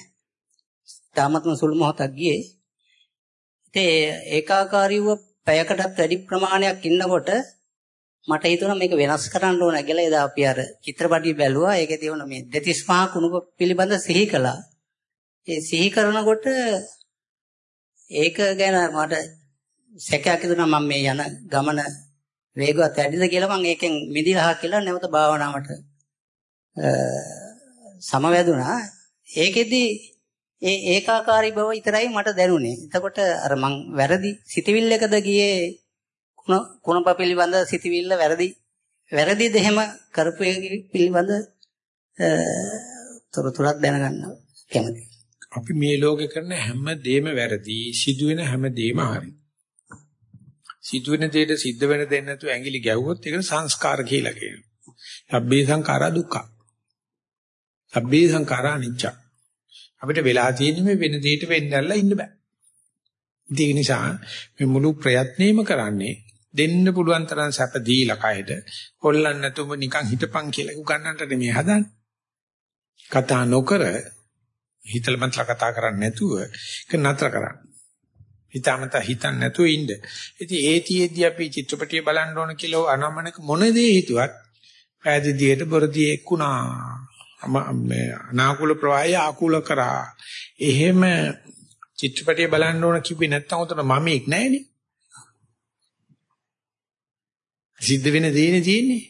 තාමත්ම සුළු මොහොතක් ගියේ. ඉතින් ඒකාකාරීව පැයකටත් වැඩි ප්‍රමාණයක් ඉන්නකොට මට හිතුණා මේක වෙනස් කරන්න ඕන කියලා එදා අපි අර චිත්‍රපටිය බැලුවා. ඒකේ තියෙන මේ දෙතිස් මහා කුණුක පිළිබඳ සිහි කළා. ඒ සිහි කරනකොට ඒක ගැන මට සැකයක් හිතුණා මම මේ යන ගමන වේගවත් වැඩිද කියලා මම ඒකෙන් මිදිලා කියලා නැවත භාවනාවට සමවැදුනා. ඒකෙදි ඒ ඒකාකාරී බව විතරයි මට දැනුනේ. එතකොට අර මං වැරදි සිතවිල්ලකද ගියේ කුණප පිළිබඳ සිතවිල්ල වැරදි වැරදිද එහෙම කරපු පිළිබඳ තොරතුරක් දැනගන්න කැමතියි. අපි මේ ලෝකේ කරන හැම දෙයක්ම වැරදි, සිදුවෙන හැම දෙයක්ම හරි. සිදුවෙන දෙයට සිද්ධ වෙන දෙයක් නැතුව ඇඟිලි ගැව්වොත් ඒකට සංස්කාර කියලා කියනවා. සබ්බේ සංඛාරා දුක්ඛ. සබ්බේ සංඛාරා අනිච්ච. අපිට වෙලා තියෙන්නේ මේ වෙන දෙයකට වෙන්නැල්ලා ඉන්න බෑ. ඒක නිසා මේ මුළු ප්‍රයත්නෙම කරන්නේ දෙන්න පුළුවන් තරම් සැප දීලා කයද හොල්ලන්න නැතුව නිකන් හිටපන් කියලා උගන්නන්නට මේ හදන්නේ. කතා නොකර හිතල මතල කතා කරන්නේ නැතුව ඒක නතර කරන්න. හිතාමතා හිතන්නේ නැතුව ඉන්න. ඉතින් ඒතියෙදී අපි චිත්‍රපටිය බලන්න ඕන කියලා අනමනක මොන දේ හිතුවත් පෑදීදියට බොරදී එක්ුණා. අනාකූල ප්‍රවාහය ආකූල කරා. එහෙම චිත්‍රපටිය බලන්න ඕන කිව්වේ නැත්තම් උතන මම එක් නැහැනේ. සිද්ධ වෙන දේනේ තියෙන්නේ.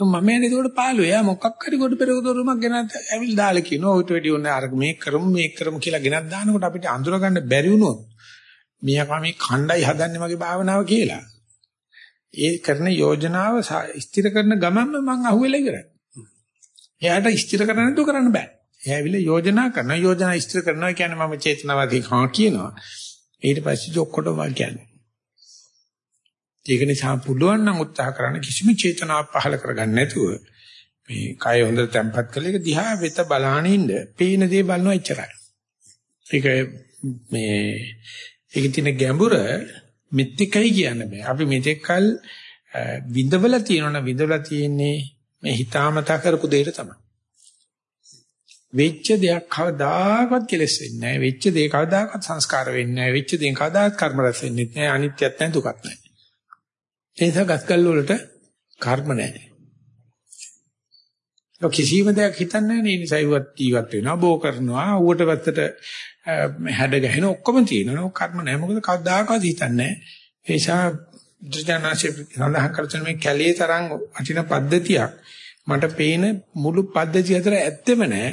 මම යන්නේ ඒකට පාළුව. එයා මොකක් හරි කොට පෙරක දොරුමක් ගෙනත් ඇවිල් දාලා කියනවා. ඔයිට වැඩි ඕනේ අර මේක කරමු මේක කරමු කියලා ගෙනත් දානකොට අපිට අඳුර ගන්න බැරි වුණොත් මියා මේ ඛණ්ඩයි හදන්නේ මගේ භාවනාව කියලා. ඒ කරන යෝජනාව ස්ථිර කරන ගමන්ම මං අහුවෙලා ඉවරයි. එයාට ස්ථිර කරන්න නෑ කරන්න බෑ. එයා ඇවිල්ලා යෝජනා කරනවා. යෝජනා ස්ථිර කරනවා කියන්නේ මම චේතනාවාදී හා කියනවා. ඊට පස්සේ ඔක්කොටම කියන්නේ. ඒක නිසා පුළුවන් නම් උත්සාහ කරන්න කිසිම චේතනාවක් පහල කරගන්න නැතුව මේ කය හොඳට තැම්පත් කරලා ඒක දිහා වෙත බලාගෙන ඉන්න පේන දේ බලනවා එච්චරයි. ඒක මේ ඒක තියෙන ගැඹුර මෙත්තිකයි කියන්න බෑ. අපි මෙතෙක්කල් විඳවල තියෙනවනේ විඳවල තියෙන්නේ මේ හිතාමතා කරපු දෙයට තමයි. වෙච්ච දෙයක් කවදාකවත් කෙලස් වෙන්නේ නැහැ. වෙච්ච දේ කවදාකවත් සංස්කාර වෙන්නේ නැහැ. වෙච්ච දේ කවදාකවත් කර්ම රැස් වෙන්නේ නැහැ. අනිත්‍යත් නැහැ දුකත් නැහැ. ඒ නිසා ගස්කල් වලට කර්ම නැහැ. කිසිම දෙයක් හිතන්නේ නැහැ. ඒ නිසා ඉවත් ජීවත් වෙනවා, බෝ කරනවා, ඌට වැත්තට හැඩ ගැහෙන ඔක්කොම තියෙනවා. කර්ම නැහැ. මොකද කවදාකවත් හිතන්නේ නැහැ. ඒ නිසා දෘෂ්ඨානාශය සඳහන් කරන මේ කැලේ තරම් වටින පද්ධතියක් මට පේන මුළු පද්ධතිය අතර ඇත්තෙම නැහැ.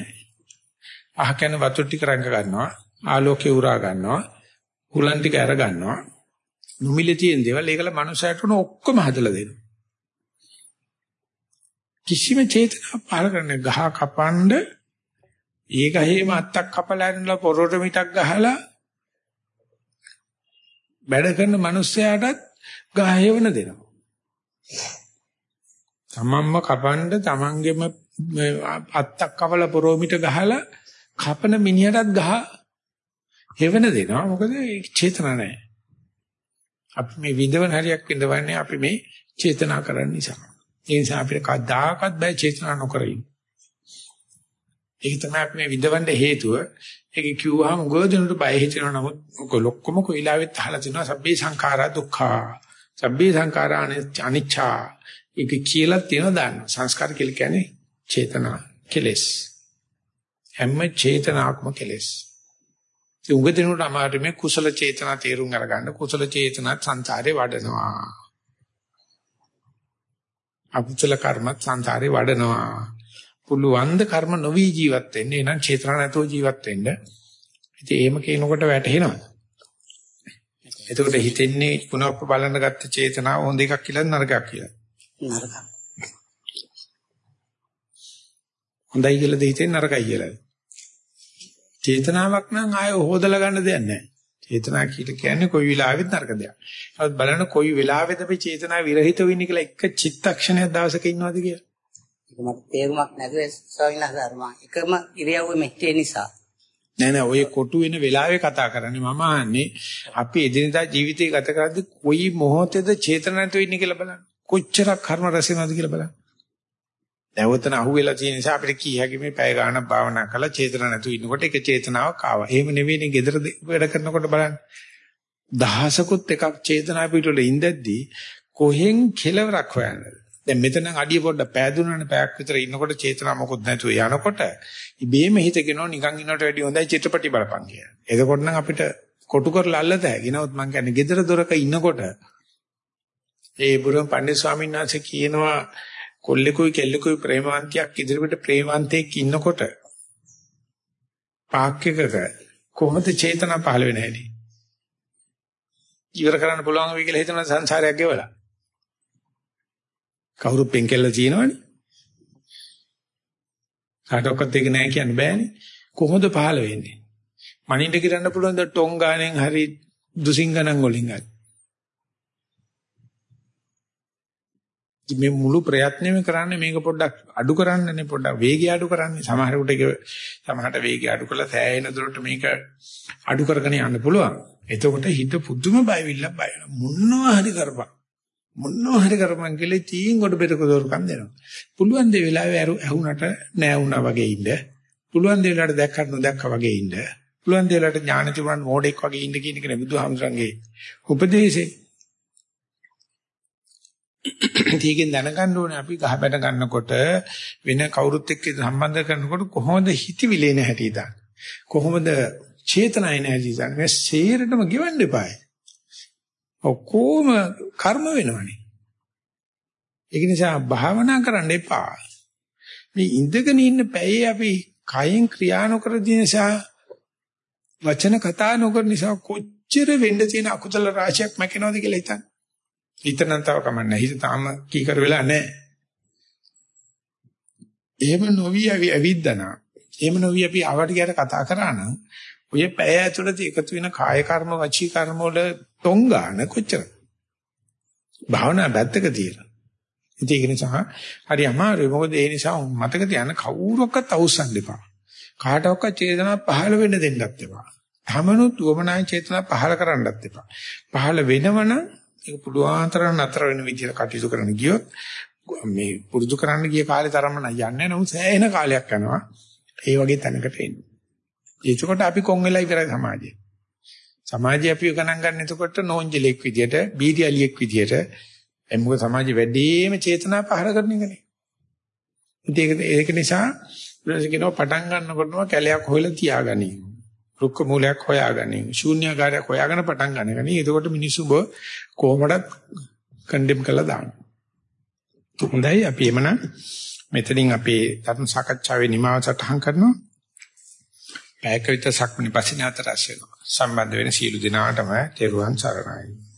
අහ කන වතුර ටික රංග ගන්නවා, ආලෝකේ උරා ගන්නවා, හුලන් ටික අර ගන්නවා. නොමිලේ තියෙන දේවල් ඒකල මනුස්සයට උන ඔක්කොම හදලා දෙනවා. කිසිම චේතනාවක් පහල කරන්නේ ගහ කපන්න ඒක හේම අත්තක් කපලා ඉන්නලා පොරොට මිටක් ගහලා වැඩ කරන මනුස්සයාටත් ගහ හේවන දෙනවා. තමන්ම කපන්න තමන්ගෙම අත්තක් කපලා පොරොමිට ගහලා කපන මිනිහටත් ගහ හේවන දෙනවා. මොකද චේතනා නැහැ. අපි මේ විඳවන හරියක් විඳවන්නේ අපි මේ චේතනා කරන්න නිසා. ඒ නිසා අපිට කවදාකවත් බෑ චේතනා නොකර ඉන්න. ඒක තමයි අපි මේ විඳවන්න හේතුව. ඒක කිව්වහම ගොඩදෙනුට බය හිතෙනවා නමුත් ඔක ලොක්කම කොයිලාවෙත් අහලා තිනවා සබ්බේ සංඛාරා දුක්ඛා. සබ්බේ සංඛාරා අනිච්චා. ඒක කියලා තියෙනවා දාන්න. සංස්කාර කියලා කියන්නේ චේතනා කෙලෙස්. හැම චේතනාවක්ම කෙලෙස්. ඒ උඟ දිනුට අමාරු මේ කුසල චේතනා තේරුම් අරගන්න කුසල චේතනත් සංසාරේ වඩනවා. අකුසල කර්මත් සංසාරේ වඩනවා. පුළුවන් ද කර්ම නොවි ජීවත් වෙන්න එනං චේතනා නැතුව ජීවත් වෙන්න. ඉතින් එහෙම කියනකොට වැටහෙනවා. එතකොට හිතෙන්නේ පුනප්ප බලන්න ගත්ත චේතනාව හොඳ එකක් කියලා නරකක් කියලා. නරකක්. හොඳයි කියලාද හිතෙන්නේ නරකයි කියලාද? චේතනාවක් නම් ආයෙ හොදලා ගන්න දෙයක් නැහැ. චේතනා කියලා කියන්නේ කොයි වෙලාවෙත් නරක දෙයක්. නමුත් බලන්න කොයි වෙලාවෙද අපි චේතනා විරහිත වෙන්නේ කියලා එක චිත්තක්ෂණයක් දවසක ඉන්නවද කියලා. ඒක මට තේරුමක් නැතුව ස්වාමීන් වහන්සේ ධර්මා. එකම ඉරියව්වෙ මෙච්චේ නිසා. නෑ නෑ ඔය කොටු වෙන වෙලාවේ කතා කරන්නේ මම අහන්නේ අපි එදිනදා ජීවිතේ ගත කරද්දී කොයි මොහොතේද චේතන නැතුව ඉන්නේ කියලා බලන්න. කොච්චරක් කර්ම රැස් වෙනවද කියලා බලන්න. නැවතන අහුවෙලා තියෙන නිසා අපිට කී හැකි මේ පැය ගාණක් භාවනා කරලා චේතන නැතුව ඉන්නකොට ඒක චේතනාවක් ආවා. එහෙම නෙවෙයිනේ gedara වැඩ කරනකොට බලන්න. දහසකුත් එකක් චේතනා පිටුවල ඉඳද්දී කොහෙන් කෙලවරක් හොයන්නද? දැන් මෙතන අඩිය පොඩ්ඩක් පෑදුනානේ පැයක් විතර ඉන්නකොට චේතනා මොකොත් නැතුව යනකොට ඉබේම හිතගෙනෝ නිකන් ඉන්නට වැඩිය හොඳයි චිත්‍රපටි බලපන් කියලා. එතකොට නම් අපිට කොටු කරලා අල්ලත හැකි. නමුත් මං කියන්නේ gedara දොරක ඉන්නකොට ඒ බුරුම පණ්ඩිත ස්වාමීන් වහන්සේ කියනවා කොල්ලෙකුයි කෙල්ලෙකුයි ප්‍රේමවන්තියක් ඉදිරියට ප්‍රේමවන්තයෙක් ඉන්නකොට පාක් එකක කොහොමද චේතනා පහළ වෙන්නේ නැහැටි? ඉවර කරන්න පුළුවන් වෙයි කියලා හිතන සංසාරයක් ගෙවලා. කවුරු පෙන්කෙල්ල තියෙනවනේ. කාටවත් ඒක නෑ කියන්න බෑනේ. කොහොමද පහළ වෙන්නේ? මනින්ද කිරන්න පුළුවන් ද ටොං ගානෙන් හරි දුසිංගනන් වලින් හරි. මේ මුළු ප්‍රයත්නෙම කරන්නේ මේක පොඩ්ඩක් අඩු කරන්නනේ පොඩ්ඩක් වේගය අඩු කරන්නේ සමහරකට ඒක සමහරට වේගය අඩු කළා සෑහෙන දුරට මේක අඩු කරගෙන යන්න පුළුවන් එතකොට හිත පුදුම බයවිල්ල බය මොනවා හරි කරපන් මොනවා හරි කරපන් කියලා තීන් කොට බෙරක දොරකම් දෙනවා පුළුවන් දේ වෙලාවේ ඇහුණට නෑ වුණා වගේ ඉන්න පුළුවන් දේ වෙලාවට දැක්කට නොදැක්කා වගේ ඉන්න පුළුවන් දේ වෙලාවට ඥාන තිබුණා මොඩෙක් වගේ ඉන්න කියන එක නේ බුදුහාමුදුරන්ගේ උපදේශේ ඒකෙන් දැනගන්න ඕනේ අපි ගහ බැන ගන්නකොට වෙන කවුරුත් එක්ක සම්බන්ධ කරනකොට කොහොමද හිතවිලේ නැහැටි දාන්න. කොහොමද චේතනාවේ නැහැටි දාන්න. මේ සේරටම ගෙවන්න එපායි. ඔක්කොම කර්ම වෙනවනේ. ඒක නිසා භාවනා කරන්න එපා. මේ ඉඳගෙන ඉන්න පැයේ අපි කයෙන් ක්‍රියා නොකර දින නිසා වචන කතා නොකර නිසා කොච්චර වෙන්න තියෙන අකුසල රාශියක් මැකෙනවද කියලා හිතන්න. හිතනම් තව කමන්නේ. හිත තාම කීකර වෙලා නැහැ. එහෙම නොවි ඇවිද්දනා. එහෙම නොවි අපි ආවට ගියට කතා කරා නම් ඔය පැය ඇතුළත එකතු වෙන කාය කර්ම වචී කර්ම වල තොංගාන කොච්චර. භාවනා පැත්තක තියලා. ඉතින් ඒක නිසා හරි අමාරුයි. මොකද ඒ නිසා මතක තියාගන්න කවුරක්වත් අවුස්සන්න එපා. කාටවත් චේතනා පහළ වෙන්න දෙන්නත් එපා. තමනුත් වමනාය චේතනා පහළ කරන්නත් එපා. පහළ වෙනවනම් ඒක පුළුවන් තරම් නතර වෙන විදිහට කටයුතු කරන්න ගියොත් මේ පුරුදු කරන්න ගිය කාලේ තරම නෑ නමුත් සෑහෙන කාලයක් යනවා ඒ වගේ තැනකට එන්න. ඒකකොට අපි කොන් වෙලා ඉවරයි සමාජයේ. සමාජයේ අපි ගණන් ගන්න එතකොට නෝන්ජලෙක් විදියට, බීඩියලියෙක් විදියට එමුක සමාජයේ වැඩිම චේතනා පහර කරන එකනේ. ඒක ඒක නිසා කියනවා පටන් ගන්නකොටම කැලයක් හොයලා තියාගනි. රුක්ක මූලයක් හොයාගනින් ශූන්‍යකාරයක් හොයාගෙන පටන් ගන්නකනේ එතකොට මිනිස්සු ඔබ කොහොමඩත් කන්ඩෙම් කළා දානවා හොඳයි අපි එමනම් මෙතනින් අපේ ධර්ම සාකච්ඡාවේ නිමාව සටහන් කරනවා පැයක විතර සක්මණේ පස්සේ නැතර ඇසෙනවා සම්බන්ධ වෙන සීල දිනාටම තෙරුවන් සරණයි.